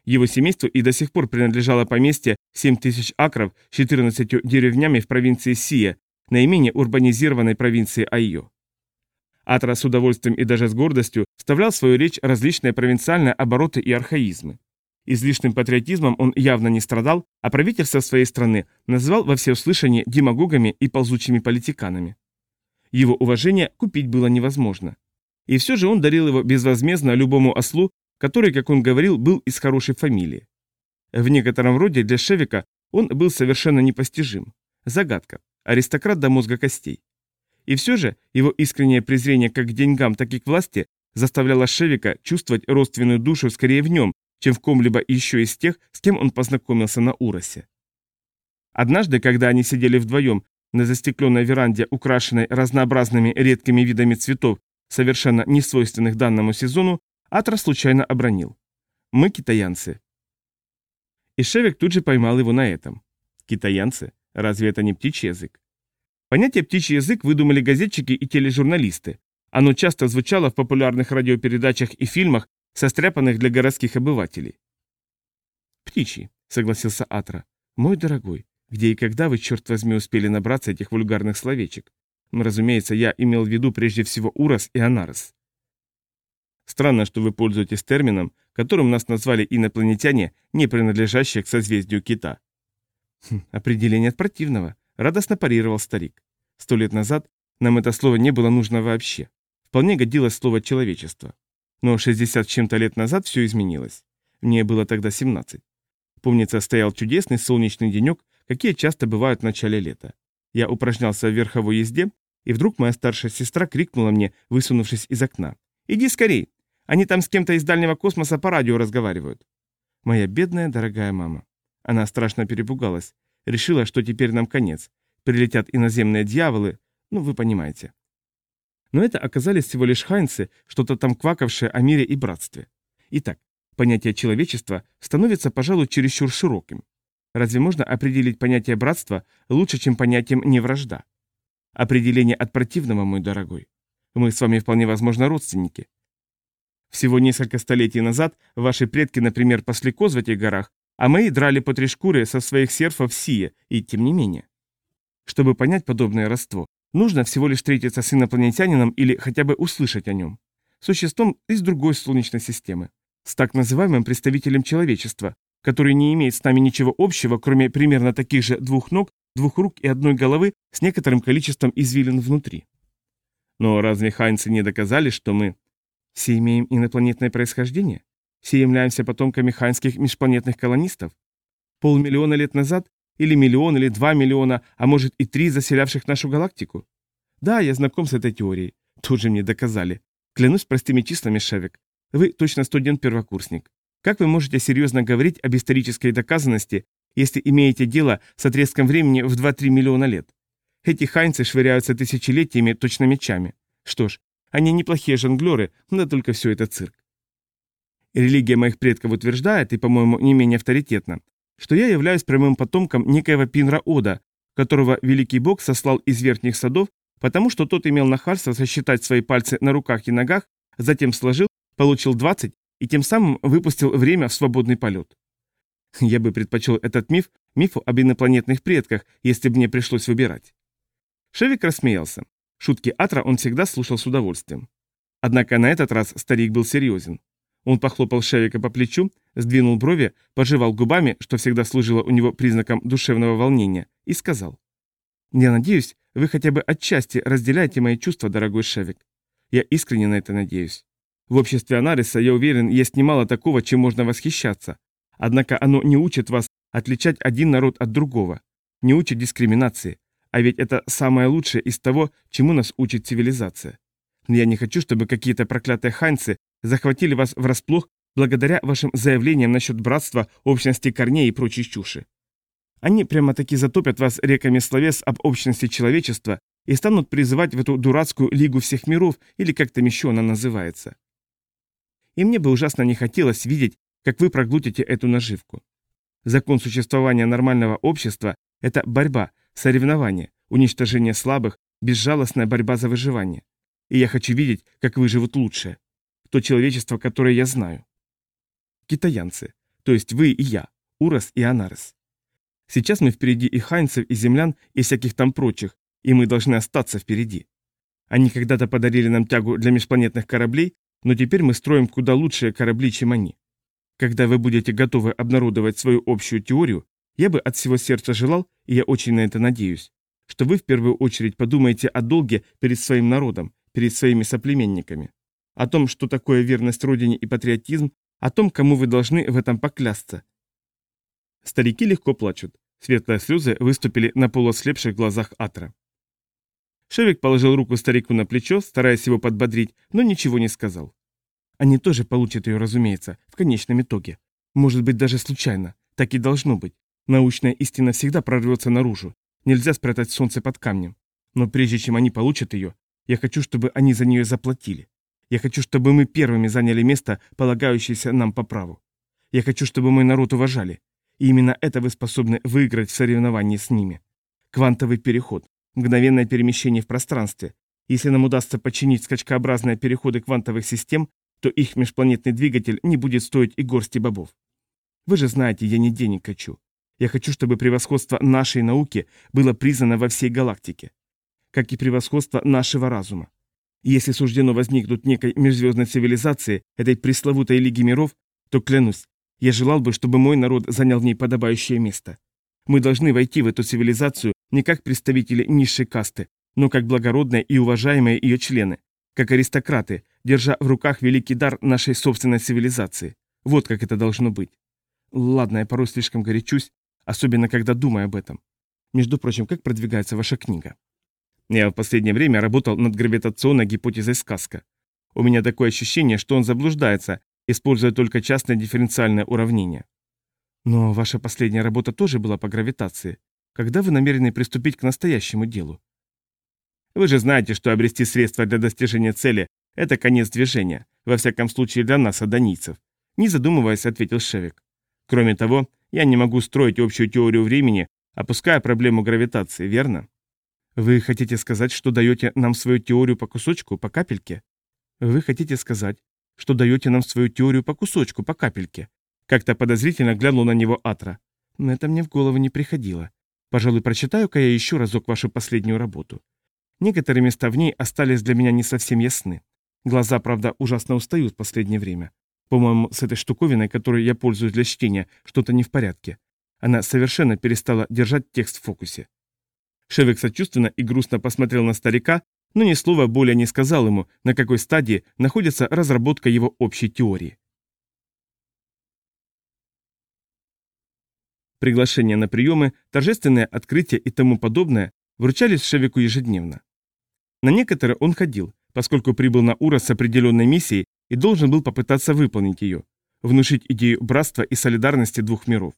Его семейству и до сих пор принадлежало поместье 7 тысяч акров с 14 деревнями в провинции Сия, наименее урбанизированной провинции Айо. Атра с удовольствием и даже с гордостью вставлял в свою речь различные провинциальные обороты и архаизмы. Излишним патриотизмом он явно не страдал, а правительство своей страны называл во всеуслышание демагогами и ползучими политиканами. Его уважение купить было невозможно. И все же он дарил его безвозмездно любому ослу, который, как он говорил, был из хорошей фамилии. В некотором роде для Шевика он был совершенно непостижим. Загадка. Аристократ до мозга костей. И все же его искреннее презрение как к деньгам, так и к власти заставляло Шевика чувствовать родственную душу скорее в нем, чем в ком-либо еще из тех, с кем он познакомился на Уросе. Однажды, когда они сидели вдвоем на застекленной веранде, украшенной разнообразными редкими видами цветов совершенно не свойственных данному сезону, Атра случайно обронил. «Мы китаянцы». И Шевик тут же поймал его на этом. Китаянцы? Разве это не птичий язык? Понятие «птичий язык» выдумали газетчики и тележурналисты. Оно часто звучало в популярных радиопередачах и фильмах, состряпанных для городских обывателей. «Птичий», — согласился Атра. «Мой дорогой, где и когда вы, черт возьми, успели набраться этих вульгарных словечек? Разумеется, я имел в виду прежде всего Урос и Анарес. Странно, что вы пользуетесь термином, которым нас назвали инопланетяне, не принадлежащие к созвездию кита. Хм, определение от противного, радостно парировал старик. Сто лет назад нам это слово не было нужно вообще. Вполне годилось слово «человечество». Но 60 с чем-то лет назад все изменилось. Мне было тогда 17. Помнится, стоял чудесный солнечный денек, какие часто бывают в начале лета. Я упражнялся в верховой езде, и вдруг моя старшая сестра крикнула мне, высунувшись из окна. «Иди скорей! Они там с кем-то из дальнего космоса по радио разговаривают». Моя бедная, дорогая мама. Она страшно перепугалась. Решила, что теперь нам конец. Прилетят иноземные дьяволы, ну, вы понимаете. Но это оказались всего лишь хайнцы, что-то там квакавшее о мире и братстве. Итак, понятие человечества становится, пожалуй, чересчур широким. Разве можно определить понятие братства лучше, чем понятием не вражда? Определение от противного, мой дорогой. Мы с вами вполне возможно родственники. Всего несколько столетий назад ваши предки, например, пасли коз в этих горах, а мы драли по три шкуры со своих серфов Сия, и тем не менее. Чтобы понять подобное родство, нужно всего лишь встретиться с инопланетянином или хотя бы услышать о нем. Существом из другой Солнечной системы. С так называемым представителем человечества, который не имеет с нами ничего общего, кроме примерно таких же двух ног, двух рук и одной головы с некоторым количеством извилин внутри. Но разве хайнцы не доказали, что мы все имеем инопланетное происхождение? Все являемся потомками хайнских межпланетных колонистов? Полмиллиона лет назад? Или миллион, или два миллиона, а может и три заселявших нашу галактику? Да, я знаком с этой теорией. Тут же мне доказали. Клянусь простыми числами, Шевик. Вы точно студент-первокурсник. Как вы можете серьезно говорить об исторической доказанности, если имеете дело с отрезком времени в 2-3 миллиона лет? Эти хайнцы швыряются тысячелетиями точно мечами. Что ж, они неплохие жонглеры, но только все это цирк. Религия моих предков утверждает, и, по-моему, не менее авторитетно, что я являюсь прямым потомком некоего Пинра-Ода, которого великий бог сослал из верхних садов, потому что тот имел нахальство сосчитать свои пальцы на руках и ногах, затем сложил, получил 20 и тем самым выпустил время в свободный полет. Я бы предпочел этот миф мифу об инопланетных предках, если бы мне пришлось выбирать. Шевик рассмеялся. Шутки Атра он всегда слушал с удовольствием. Однако на этот раз старик был серьезен. Он похлопал Шевика по плечу, сдвинул брови, пожевал губами, что всегда служило у него признаком душевного волнения, и сказал. «Я надеюсь, вы хотя бы отчасти разделяете мои чувства, дорогой Шевик. Я искренне на это надеюсь. В обществе Анариса, я уверен, есть немало такого, чем можно восхищаться. Однако оно не учит вас отличать один народ от другого, не учит дискриминации, а ведь это самое лучшее из того, чему нас учит цивилизация. Я не хочу, чтобы какие-то проклятые ханьцы захватили вас врасплох благодаря вашим заявлениям насчет братства, общности корней и прочей чуши. Они прямо-таки затопят вас реками словес об общности человечества и станут призывать в эту дурацкую Лигу всех миров, или как там еще она называется. И мне бы ужасно не хотелось видеть, как вы проглотите эту наживку. Закон существования нормального общества – это борьба, соревнование, уничтожение слабых, безжалостная борьба за выживание. И я хочу видеть, как выживут лучшие. То человечество, которое я знаю. Китаянцы. То есть вы и я. Урос и Анарес. Сейчас мы впереди и хайнцев, и землян, и всяких там прочих, и мы должны остаться впереди. Они когда-то подарили нам тягу для межпланетных кораблей, но теперь мы строим куда лучшие корабли, чем они. Когда вы будете готовы обнародовать свою общую теорию, я бы от всего сердца желал, и я очень на это надеюсь, что вы в первую очередь подумаете о долге перед своим народом, перед своими соплеменниками, о том, что такое верность Родине и патриотизм, о том, кому вы должны в этом поклясться. Старики легко плачут. Светлые слезы выступили на полуослепших глазах Атра. Шевик положил руку старику на плечо, стараясь его подбодрить, но ничего не сказал. Они тоже получат ее, разумеется, в конечном итоге. Может быть, даже случайно. Так и должно быть. Научная истина всегда прорвется наружу. Нельзя спрятать солнце под камнем. Но прежде чем они получат ее, я хочу, чтобы они за нее заплатили. Я хочу, чтобы мы первыми заняли место, полагающееся нам по праву. Я хочу, чтобы мой народ уважали. И именно это вы способны выиграть в соревновании с ними. Квантовый переход, мгновенное перемещение в пространстве. Если нам удастся починить скачкообразные переходы квантовых систем, то их межпланетный двигатель не будет стоить и горсти бобов. Вы же знаете, я не денег хочу. Я хочу, чтобы превосходство нашей науки было признано во всей галактике как и превосходство нашего разума. если суждено возникнуть некой межзвездной цивилизации, этой пресловутой Лиги миров, то клянусь, я желал бы, чтобы мой народ занял в ней подобающее место. Мы должны войти в эту цивилизацию не как представители низшей касты, но как благородные и уважаемые ее члены, как аристократы, держа в руках великий дар нашей собственной цивилизации. Вот как это должно быть. Ладно, я порой слишком горячусь, особенно когда думаю об этом. Между прочим, как продвигается ваша книга? Я в последнее время работал над гравитационной гипотезой сказка. У меня такое ощущение, что он заблуждается, используя только частное дифференциальное уравнение. Но ваша последняя работа тоже была по гравитации. Когда вы намерены приступить к настоящему делу? Вы же знаете, что обрести средства для достижения цели – это конец движения, во всяком случае для нас, адонийцев. Не задумываясь, ответил Шевик. Кроме того, я не могу строить общую теорию времени, опуская проблему гравитации, верно? Вы хотите сказать, что даете нам свою теорию по кусочку, по капельке? Вы хотите сказать, что даете нам свою теорию по кусочку, по капельке? Как-то подозрительно глянул на него Атра. Но это мне в голову не приходило. Пожалуй, прочитаю-ка я еще разок вашу последнюю работу. Некоторые места в ней остались для меня не совсем ясны. Глаза, правда, ужасно устают в последнее время. По-моему, с этой штуковиной, которой я пользуюсь для чтения, что-то не в порядке. Она совершенно перестала держать текст в фокусе. Шевик сочувственно и грустно посмотрел на старика, но ни слова более не сказал ему, на какой стадии находится разработка его общей теории. Приглашения на приемы, торжественное открытие и тому подобное вручались Шевику ежедневно. На некоторые он ходил, поскольку прибыл на Ура с определенной миссией и должен был попытаться выполнить ее, внушить идею братства и солидарности двух миров.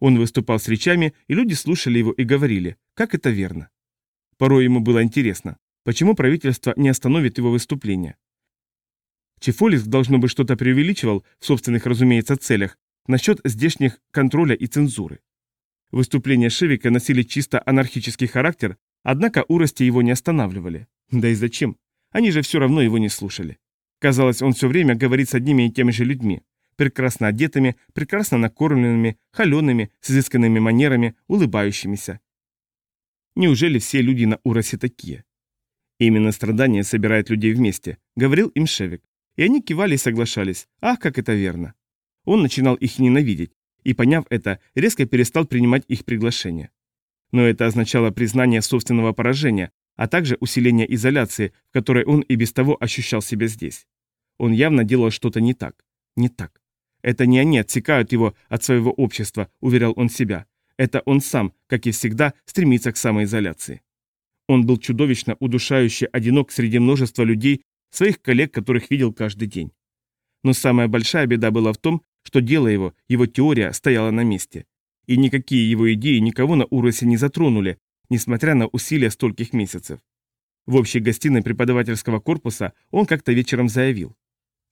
Он выступал с речами, и люди слушали его и говорили, как это верно. Порой ему было интересно, почему правительство не остановит его выступление. Чефолис, должно быть, что-то преувеличивал в собственных, разумеется, целях насчет здешних контроля и цензуры. Выступления Шевика носили чисто анархический характер, однако урости его не останавливали. Да и зачем? Они же все равно его не слушали. Казалось, он все время говорит с одними и теми же людьми, прекрасно одетыми, прекрасно накормленными, холеными, с изысканными манерами, улыбающимися. Неужели все люди на Уросе такие? Именно страдания собирают людей вместе, говорил им Шевик. И они кивали и соглашались. Ах, как это верно. Он начинал их ненавидеть, и, поняв это, резко перестал принимать их приглашения. Но это означало признание собственного поражения, а также усиление изоляции, в которой он и без того ощущал себя здесь. Он явно делал что-то не так. Не так. Это не они отсекают его от своего общества, уверял он себя. Это он сам, как и всегда, стремится к самоизоляции. Он был чудовищно удушающе одинок среди множества людей, своих коллег, которых видел каждый день. Но самая большая беда была в том, что дело его, его теория, стояла на месте. И никакие его идеи никого на Уросе не затронули, несмотря на усилия стольких месяцев. В общей гостиной преподавательского корпуса он как-то вечером заявил.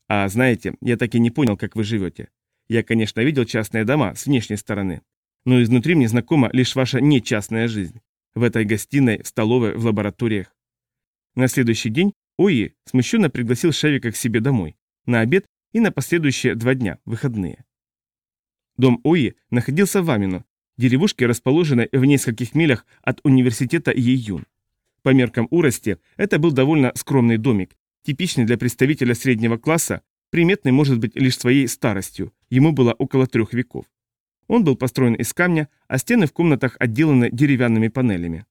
«А знаете, я так и не понял, как вы живете. Я, конечно, видел частные дома с внешней стороны, но изнутри мне знакома лишь ваша нечастная жизнь. В этой гостиной, в столовой, в лабораториях». На следующий день Ои смущенно пригласил Шевика к себе домой, на обед и на последующие два дня, выходные. Дом Ои находился в Амино, деревушке, расположенной в нескольких милях от университета Йеюн. По меркам Урости это был довольно скромный домик, типичный для представителя среднего класса, приметный может быть лишь своей старостью, ему было около трех веков. Он был построен из камня, а стены в комнатах отделаны деревянными панелями.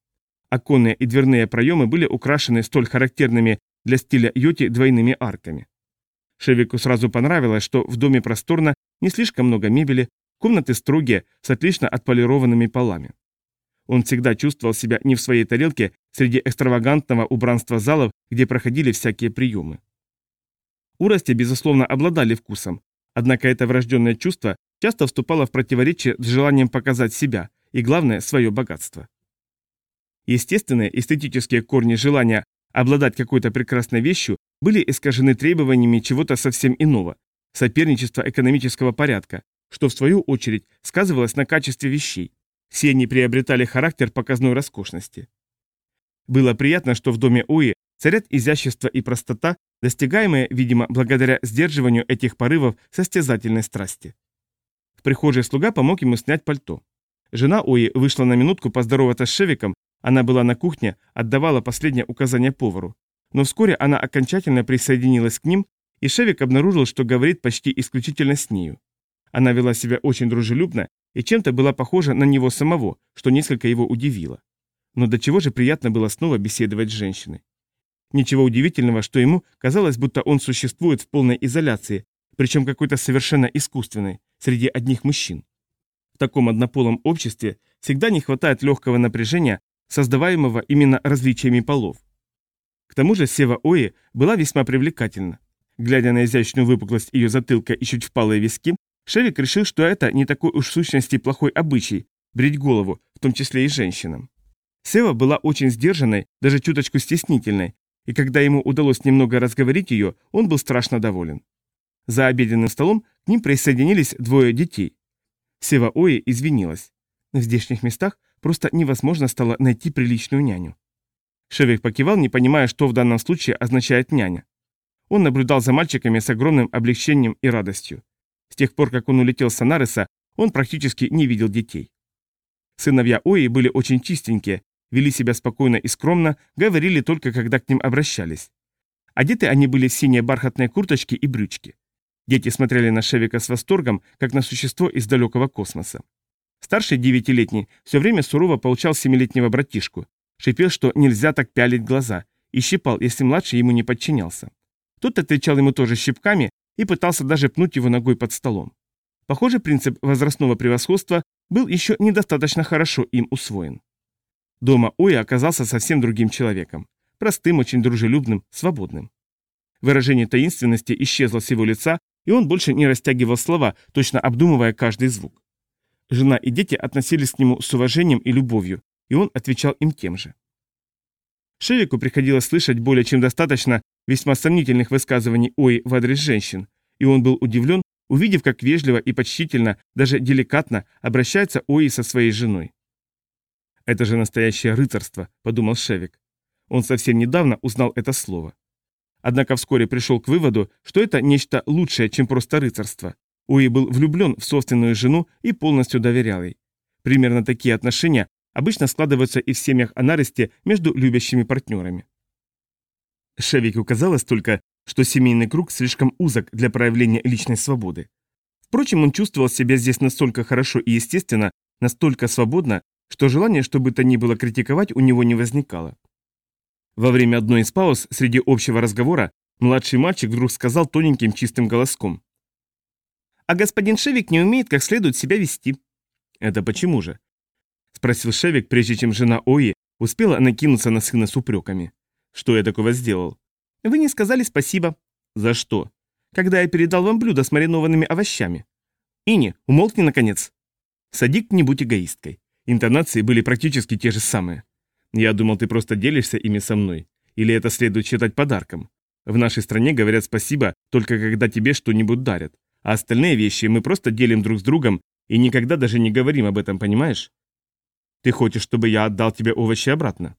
Оконные и дверные проемы были украшены столь характерными для стиля йоти двойными арками. Шевику сразу понравилось, что в доме просторно, не слишком много мебели, комнаты строгие, с отлично отполированными полами. Он всегда чувствовал себя не в своей тарелке среди экстравагантного убранства залов, где проходили всякие приемы. Урости, безусловно, обладали вкусом, однако это врожденное чувство часто вступало в противоречие с желанием показать себя и, главное, свое богатство. Естественные эстетические корни желания обладать какой-то прекрасной вещью были искажены требованиями чего-то совсем иного, соперничества экономического порядка, что в свою очередь сказывалось на качестве вещей. Все они приобретали характер показной роскошности. Было приятно, что в доме Ои царят изящество и простота, достигаемые, видимо, благодаря сдерживанию этих порывов состязательной страсти. В прихожей слуга помог ему снять пальто. Жена Ои вышла на минутку поздороваться с Шевиком, она была на кухне, отдавала последнее указание повару. Но вскоре она окончательно присоединилась к ним, и Шевик обнаружил, что говорит почти исключительно с нею. Она вела себя очень дружелюбно и чем-то была похожа на него самого, что несколько его удивило. Но до чего же приятно было снова беседовать с женщиной. Ничего удивительного, что ему казалось, будто он существует в полной изоляции, причем какой-то совершенно искусственной, среди одних мужчин. В таком однополом обществе всегда не хватает легкого напряжения, создаваемого именно различиями полов. К тому же Сева Ои была весьма привлекательна. Глядя на изящную выпуклость ее затылка и чуть впалые виски, Шевик решил, что это не такой уж сущности плохой обычай – брить голову, в том числе и женщинам. Сева была очень сдержанной, даже чуточку стеснительной, и когда ему удалось немного разговорить ее, он был страшно доволен. За обеденным столом к ним присоединились двое детей. Сева Ои извинилась. В здешних местах просто невозможно стало найти приличную няню. Шевик покивал, не понимая, что в данном случае означает няня. Он наблюдал за мальчиками с огромным облегчением и радостью. С тех пор, как он улетел с Анареса, он практически не видел детей. Сыновья Ои были очень чистенькие, вели себя спокойно и скромно, говорили только, когда к ним обращались. Одеты они были в синие бархатные курточки и брючки. Дети смотрели на Шевика с восторгом, как на существо из далекого космоса. Старший девятилетний все время сурово получал семилетнего братишку, шипел, что нельзя так пялить глаза, и щипал, если младший ему не подчинялся. Тот отвечал ему тоже щипками и пытался даже пнуть его ногой под столом. Похоже, принцип возрастного превосходства был еще недостаточно хорошо им усвоен. Дома Оя оказался совсем другим человеком. Простым, очень дружелюбным, свободным. Выражение таинственности исчезло с его лица, и он больше не растягивал слова, точно обдумывая каждый звук. Жена и дети относились к нему с уважением и любовью, и он отвечал им тем же. Шевику приходилось слышать более чем достаточно весьма сомнительных высказываний Ои в адрес женщин, и он был удивлен, увидев, как вежливо и почтительно, даже деликатно обращается Ои со своей женой. «Это же настоящее рыцарство», — подумал Шевик. Он совсем недавно узнал это слово. Однако вскоре пришел к выводу, что это нечто лучшее, чем просто рыцарство. Уи был влюблен в собственную жену и полностью доверял ей. Примерно такие отношения обычно складываются и в семьях Анаресте между любящими партнерами. Шевику казалось только, что семейный круг слишком узок для проявления личной свободы. Впрочем, он чувствовал себя здесь настолько хорошо и естественно, настолько свободно, что желание, чтобы то ни было критиковать, у него не возникало. Во время одной из пауз среди общего разговора младший мальчик вдруг сказал тоненьким чистым голоском. «А господин Шевик не умеет как следует себя вести». «Это почему же?» – спросил Шевик, прежде чем жена Ои успела накинуться на сына с упреками. «Что я такого сделал?» «Вы не сказали спасибо». «За что?» «Когда я передал вам блюдо с маринованными овощами». «Ини, умолкни, наконец». Садик, не будь эгоисткой. Интонации были практически те же самые. Я думал, ты просто делишься ими со мной. Или это следует считать подарком? В нашей стране говорят спасибо только когда тебе что-нибудь дарят. А остальные вещи мы просто делим друг с другом и никогда даже не говорим об этом, понимаешь? Ты хочешь, чтобы я отдал тебе овощи обратно?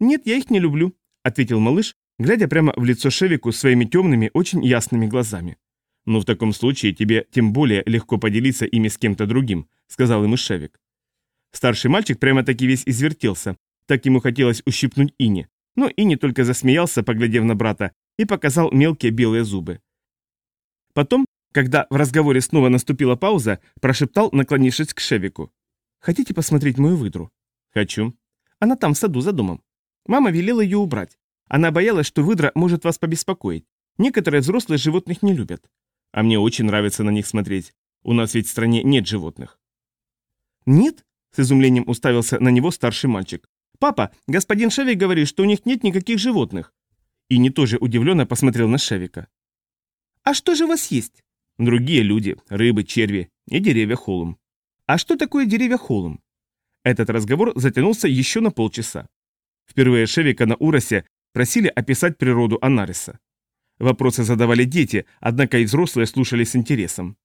Нет, я их не люблю, ответил малыш, глядя прямо в лицо Шевику своими темными, очень ясными глазами. «Ну, в таком случае тебе тем более легко поделиться ими с кем-то другим», — сказал ему Шевик. Старший мальчик прямо-таки весь извертелся, так ему хотелось ущипнуть Ини. Но Ини только засмеялся, поглядев на брата, и показал мелкие белые зубы. Потом, когда в разговоре снова наступила пауза, прошептал, наклонившись к Шевику. «Хотите посмотреть мою выдру?» «Хочу». «Она там, в саду, за домом. Мама велела ее убрать. Она боялась, что выдра может вас побеспокоить. Некоторые взрослые животных не любят. А мне очень нравится на них смотреть. У нас ведь в стране нет животных». «Нет?» — с изумлением уставился на него старший мальчик. «Папа, господин Шевик говорит, что у них нет никаких животных». И не тоже удивленно посмотрел на Шевика. «А что же у вас есть?» «Другие люди, рыбы, черви и деревья холм». «А что такое деревья холм?» Этот разговор затянулся еще на полчаса. Впервые Шевика на Уросе просили описать природу Анариса. Вопросы задавали дети, однако и взрослые слушали с интересом.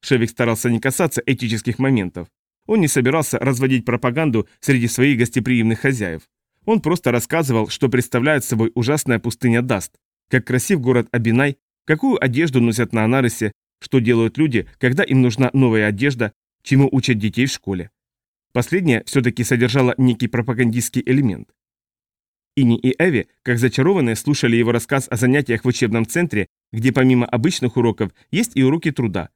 Шевик старался не касаться этических моментов. Он не собирался разводить пропаганду среди своих гостеприимных хозяев. Он просто рассказывал, что представляет собой ужасная пустыня Даст, как красив город Абинай, какую одежду носят на Анарисе, что делают люди, когда им нужна новая одежда, чему учат детей в школе. Последнее все-таки содержало некий пропагандистский элемент. Ини и Эви, как зачарованные, слушали его рассказ о занятиях в учебном центре, где помимо обычных уроков есть и уроки труда,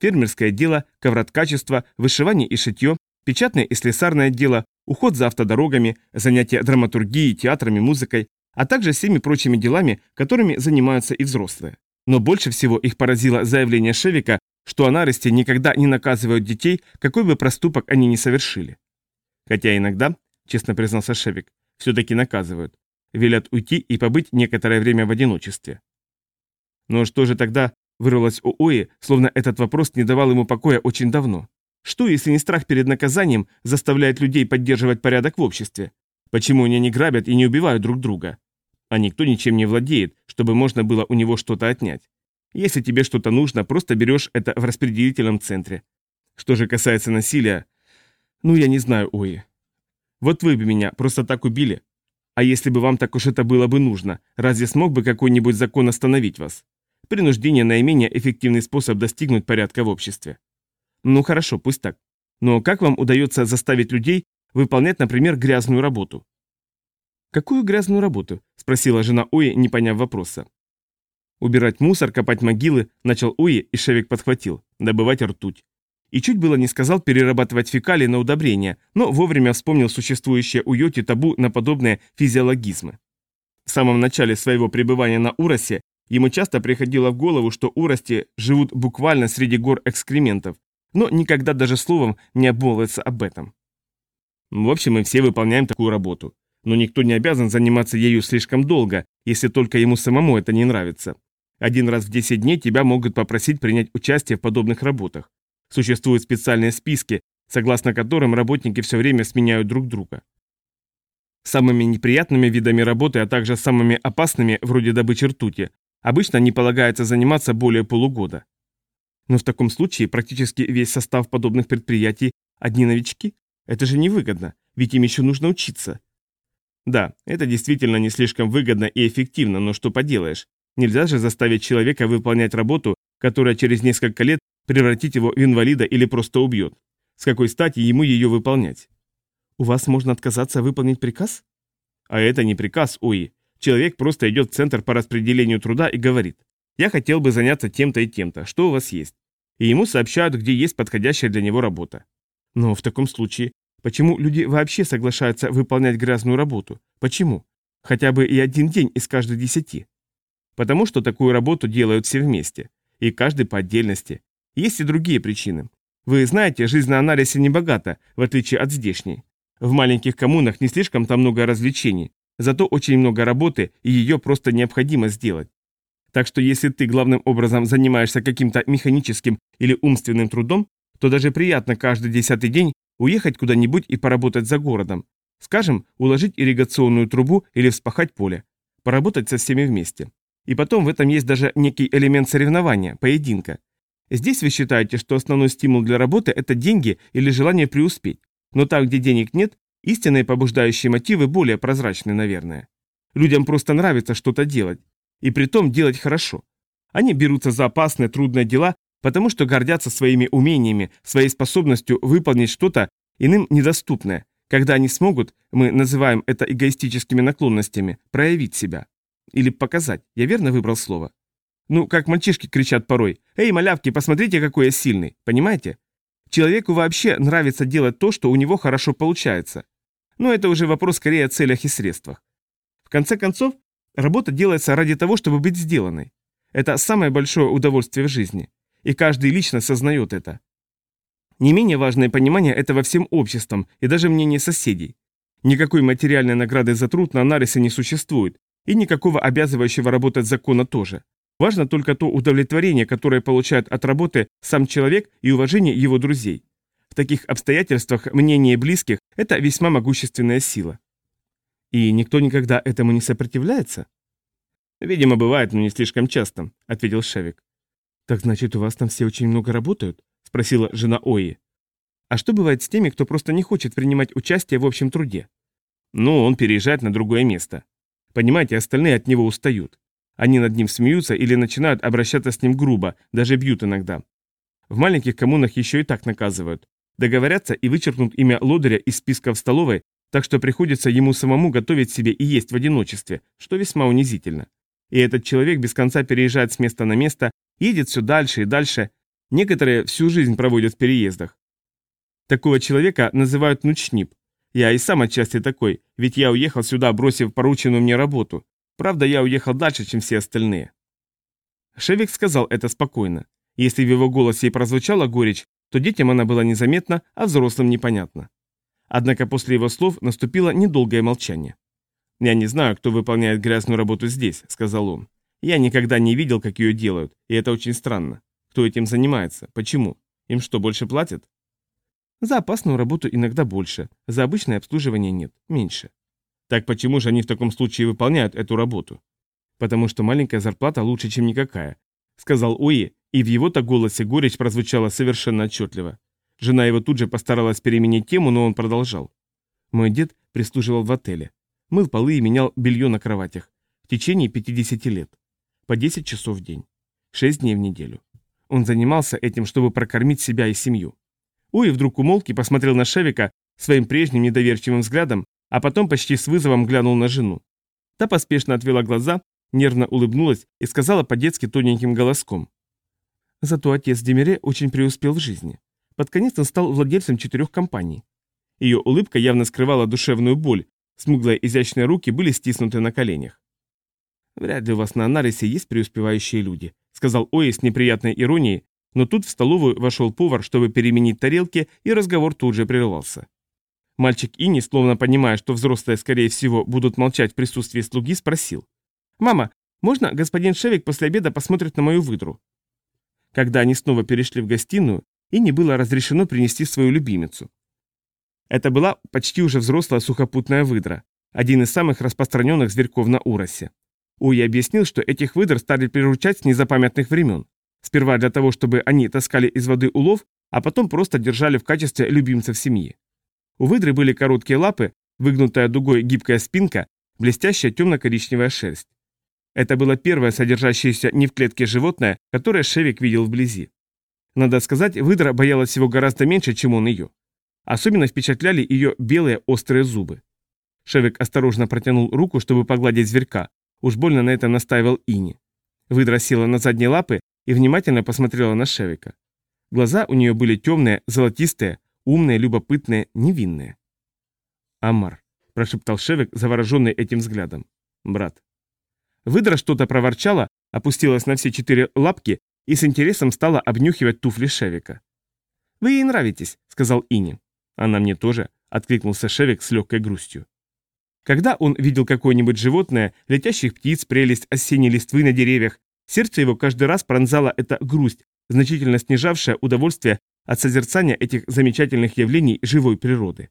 фермерское дело, ковроткачество, вышивание и шитье, печатное и слесарное дело, уход за автодорогами, занятия драматургией, театрами, музыкой, а также всеми прочими делами, которыми занимаются и взрослые. Но больше всего их поразило заявление Шевика, что анарости никогда не наказывают детей, какой бы проступок они ни совершили. Хотя иногда, честно признался Шевик, все-таки наказывают. Велят уйти и побыть некоторое время в одиночестве. Но что же тогда Вырвалось у Ои, словно этот вопрос не давал ему покоя очень давно. Что, если не страх перед наказанием заставляет людей поддерживать порядок в обществе? Почему они не грабят и не убивают друг друга? А никто ничем не владеет, чтобы можно было у него что-то отнять. Если тебе что-то нужно, просто берешь это в распределительном центре. Что же касается насилия... Ну, я не знаю, Ои. Вот вы бы меня просто так убили. А если бы вам так уж это было бы нужно, разве смог бы какой-нибудь закон остановить вас? Принуждение наименее эффективный способ достигнуть порядка в обществе. Ну хорошо, пусть так. Но как вам удается заставить людей выполнять, например, грязную работу? Какую грязную работу? Спросила жена Ои, не поняв вопроса. Убирать мусор, копать могилы, начал Ои, и Шевик подхватил. Добывать ртуть. И чуть было не сказал перерабатывать фекалии на удобрения, но вовремя вспомнил существующее у Йоти табу на подобные физиологизмы. В самом начале своего пребывания на Уросе Ему часто приходило в голову, что урости живут буквально среди гор экскрементов, но никогда даже словом не обмолвится об этом. В общем, мы все выполняем такую работу. Но никто не обязан заниматься ею слишком долго, если только ему самому это не нравится. Один раз в 10 дней тебя могут попросить принять участие в подобных работах. Существуют специальные списки, согласно которым работники все время сменяют друг друга. Самыми неприятными видами работы, а также самыми опасными, вроде добычи ртути, обычно не полагается заниматься более полугода. Но в таком случае практически весь состав подобных предприятий – одни новички. Это же невыгодно, ведь им еще нужно учиться. Да, это действительно не слишком выгодно и эффективно, но что поделаешь. Нельзя же заставить человека выполнять работу, которая через несколько лет превратит его в инвалида или просто убьет. С какой стати ему ее выполнять? У вас можно отказаться выполнить приказ? А это не приказ, ой. Человек просто идет в центр по распределению труда и говорит, я хотел бы заняться тем-то и тем-то, что у вас есть? И ему сообщают, где есть подходящая для него работа. Но в таком случае, почему люди вообще соглашаются выполнять грязную работу? Почему? Хотя бы и один день из каждой десяти. Потому что такую работу делают все вместе. И каждый по отдельности. Есть и другие причины. Вы знаете, жизнь на анализе не богата, в отличие от здешней. В маленьких коммунах не слишком-то много развлечений, зато очень много работы, и ее просто необходимо сделать. Так что если ты главным образом занимаешься каким-то механическим или умственным трудом, то даже приятно каждый десятый день уехать куда-нибудь и поработать за городом. Скажем, уложить ирригационную трубу или вспахать поле. Поработать со всеми вместе. И потом в этом есть даже некий элемент соревнования, поединка. Здесь вы считаете, что основной стимул для работы – это деньги или желание преуспеть. Но там, где денег нет, истинные побуждающие мотивы более прозрачны, наверное. Людям просто нравится что-то делать. И при том делать хорошо. Они берутся за опасные, трудные дела, потому что гордятся своими умениями, своей способностью выполнить что-то иным недоступное. Когда они смогут, мы называем это эгоистическими наклонностями, проявить себя. Или показать, я верно выбрал слово? Ну, как мальчишки кричат порой, «Эй, малявки, посмотрите, какой я сильный!» Понимаете? Человеку вообще нравится делать то, что у него хорошо получается. Но это уже вопрос скорее о целях и средствах. В конце концов, работа делается ради того, чтобы быть сделанной. Это самое большое удовольствие в жизни. И каждый лично сознает это. Не менее важное понимание этого всем обществом и даже мнение соседей. Никакой материальной награды за труд на анализе не существует, и никакого обязывающего работать закона тоже. Важно только то удовлетворение, которое получает от работы сам человек и уважение его друзей. В таких обстоятельствах мнение близких – это весьма могущественная сила. И никто никогда этому не сопротивляется? Видимо, бывает, но не слишком часто, ответил Шевик. Так значит, у вас там все очень много работают? Спросила жена Ои. А что бывает с теми, кто просто не хочет принимать участие в общем труде? Ну, он переезжает на другое место. Понимаете, остальные от него устают. Они над ним смеются или начинают обращаться с ним грубо, даже бьют иногда. В маленьких коммунах еще и так наказывают. Договорятся и вычеркнут имя лодыря из списка в столовой, так что приходится ему самому готовить себе и есть в одиночестве, что весьма унизительно. И этот человек без конца переезжает с места на место, едет все дальше и дальше. Некоторые всю жизнь проводят в переездах. Такого человека называют нучнип. Я и сам отчасти такой, ведь я уехал сюда, бросив порученную мне работу. Правда, я уехал дальше, чем все остальные. Шевик сказал это спокойно. Если в его голосе и прозвучала горечь, то детям она была незаметна, а взрослым непонятна. Однако после его слов наступило недолгое молчание. «Я не знаю, кто выполняет грязную работу здесь», — сказал он. «Я никогда не видел, как ее делают, и это очень странно. Кто этим занимается? Почему? Им что, больше платят?» «За опасную работу иногда больше, за обычное обслуживание нет, меньше. Так почему же они в таком случае выполняют эту работу? Потому что маленькая зарплата лучше, чем никакая, сказал Ои, и в его-то голосе горечь прозвучала совершенно отчетливо. Жена его тут же постаралась переменить тему, но он продолжал. Мой дед прислуживал в отеле. Мыл полы и менял белье на кроватях. В течение 50 лет. По 10 часов в день. 6 дней в неделю. Он занимался этим, чтобы прокормить себя и семью. Уи вдруг умолк и посмотрел на Шевика своим прежним недоверчивым взглядом, а потом почти с вызовом глянул на жену. Та поспешно отвела глаза, нервно улыбнулась и сказала по-детски тоненьким голоском. Зато отец Демире очень преуспел в жизни. Под конец он стал владельцем четырех компаний. Ее улыбка явно скрывала душевную боль, смуглые изящные руки были стиснуты на коленях. «Вряд ли у вас на Анарисе есть преуспевающие люди», сказал Ои с неприятной иронией, но тут в столовую вошел повар, чтобы переменить тарелки, и разговор тут же прервался. Мальчик Ини, словно понимая, что взрослые, скорее всего, будут молчать в присутствии слуги, спросил. «Мама, можно господин Шевик после обеда посмотрит на мою выдру?» Когда они снова перешли в гостиную, Ини было разрешено принести свою любимицу. Это была почти уже взрослая сухопутная выдра. один из самых распространенных зверьков на Уросе. Уи объяснил, что этих выдр стали приручать с незапамятных времен. Сперва для того, чтобы они таскали из воды улов, а потом просто держали в качестве любимцев семьи. У выдры были короткие лапы, выгнутая дугой гибкая спинка, блестящая темно-коричневая шерсть. Это было первое содержащееся не в клетке животное, которое Шевик видел вблизи. Надо сказать, выдра боялась его гораздо меньше, чем он ее. Особенно впечатляли ее белые острые зубы. Шевик осторожно протянул руку, чтобы погладить зверька. Уж больно на это настаивал Ини. Выдра села на задние лапы и внимательно посмотрела на Шевика. Глаза у нее были темные, золотистые, умные, любопытные, невинные. «Амар», – прошептал Шевик, завороженный этим взглядом. «Брат». Выдра что-то проворчала, опустилась на все четыре лапки и с интересом стала обнюхивать туфли Шевика. «Вы ей нравитесь», — сказал Ини. «Она мне тоже», — откликнулся Шевик с легкой грустью. Когда он видел какое-нибудь животное, летящих птиц, прелесть осенней листвы на деревьях, сердце его каждый раз пронзала эта грусть, значительно снижавшая удовольствие от созерцания этих замечательных явлений живой природы.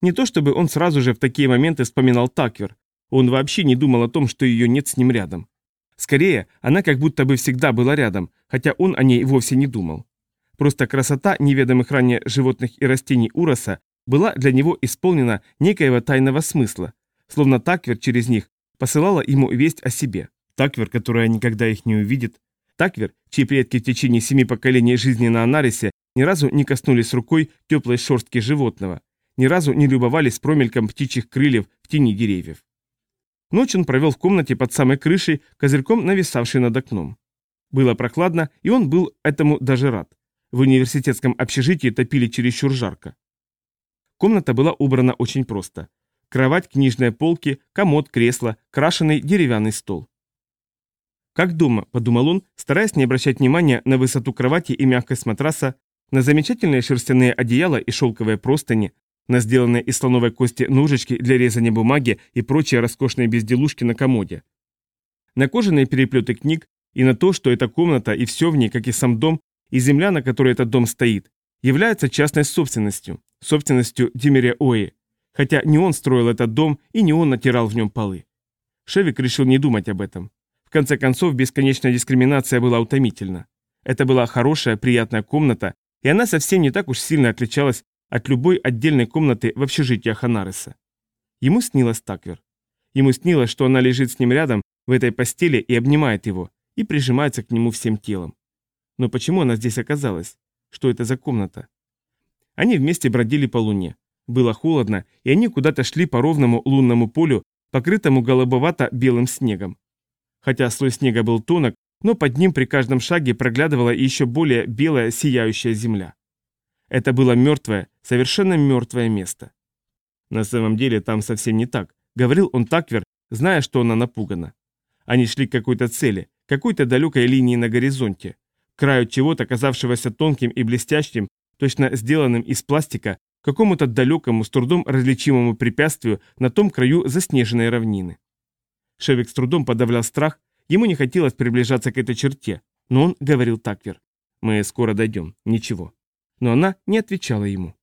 Не то чтобы он сразу же в такие моменты вспоминал Таквер, он вообще не думал о том, что ее нет с ним рядом. Скорее, она как будто бы всегда была рядом, хотя он о ней вовсе не думал. Просто красота неведомых ранее животных и растений Уроса была для него исполнена некоего тайного смысла, словно Таквер через них посылала ему весть о себе. Таквер, которая никогда их не увидит. Таквер, чьи предки в течение семи поколений жизни на Анарисе ни разу не коснулись рукой теплой шерстки животного, ни разу не любовались промельком птичьих крыльев в тени деревьев. Ночь он провел в комнате под самой крышей, козырьком нависавшей над окном. Было прохладно, и он был этому даже рад. В университетском общежитии топили чересчур жарко. Комната была убрана очень просто. Кровать, книжные полки, комод, кресло, крашеный деревянный стол. «Как дома», — подумал он, стараясь не обращать внимания на высоту кровати и мягкость матраса, на замечательные шерстяные одеяла и шелковые простыни, на сделанные из слоновой кости ножички для резания бумаги и прочие роскошные безделушки на комоде. На кожаные переплеты книг и на то, что эта комната и все в ней, как и сам дом, и земля, на которой этот дом стоит, является частной собственностью, собственностью Димере Ои, хотя не он строил этот дом и не он натирал в нем полы. Шевик решил не думать об этом. В конце концов, бесконечная дискриминация была утомительна. Это была хорошая, приятная комната, и она совсем не так уж сильно отличалась от любой отдельной комнаты в общежитии Ханареса. Ему снилась Таквер. Ему снилось, что она лежит с ним рядом в этой постели и обнимает его, и прижимается к нему всем телом. Но почему она здесь оказалась? Что это за комната? Они вместе бродили по луне. Было холодно, и они куда-то шли по ровному лунному полю, покрытому голубовато-белым снегом. Хотя слой снега был тонок, но под ним при каждом шаге проглядывала еще более белая сияющая земля. Это было мертвое, совершенно мертвое место. На самом деле там совсем не так, говорил он Таквер, зная, что она напугана. Они шли к какой-то цели, какой-то далекой линии на горизонте, к краю чего-то, казавшегося тонким и блестящим, точно сделанным из пластика, какому-то далекому, с трудом различимому препятствию на том краю заснеженной равнины. Шевик с трудом подавлял страх, ему не хотелось приближаться к этой черте, но он говорил Таквер. «Мы скоро дойдем, ничего» но она не отвечала ему.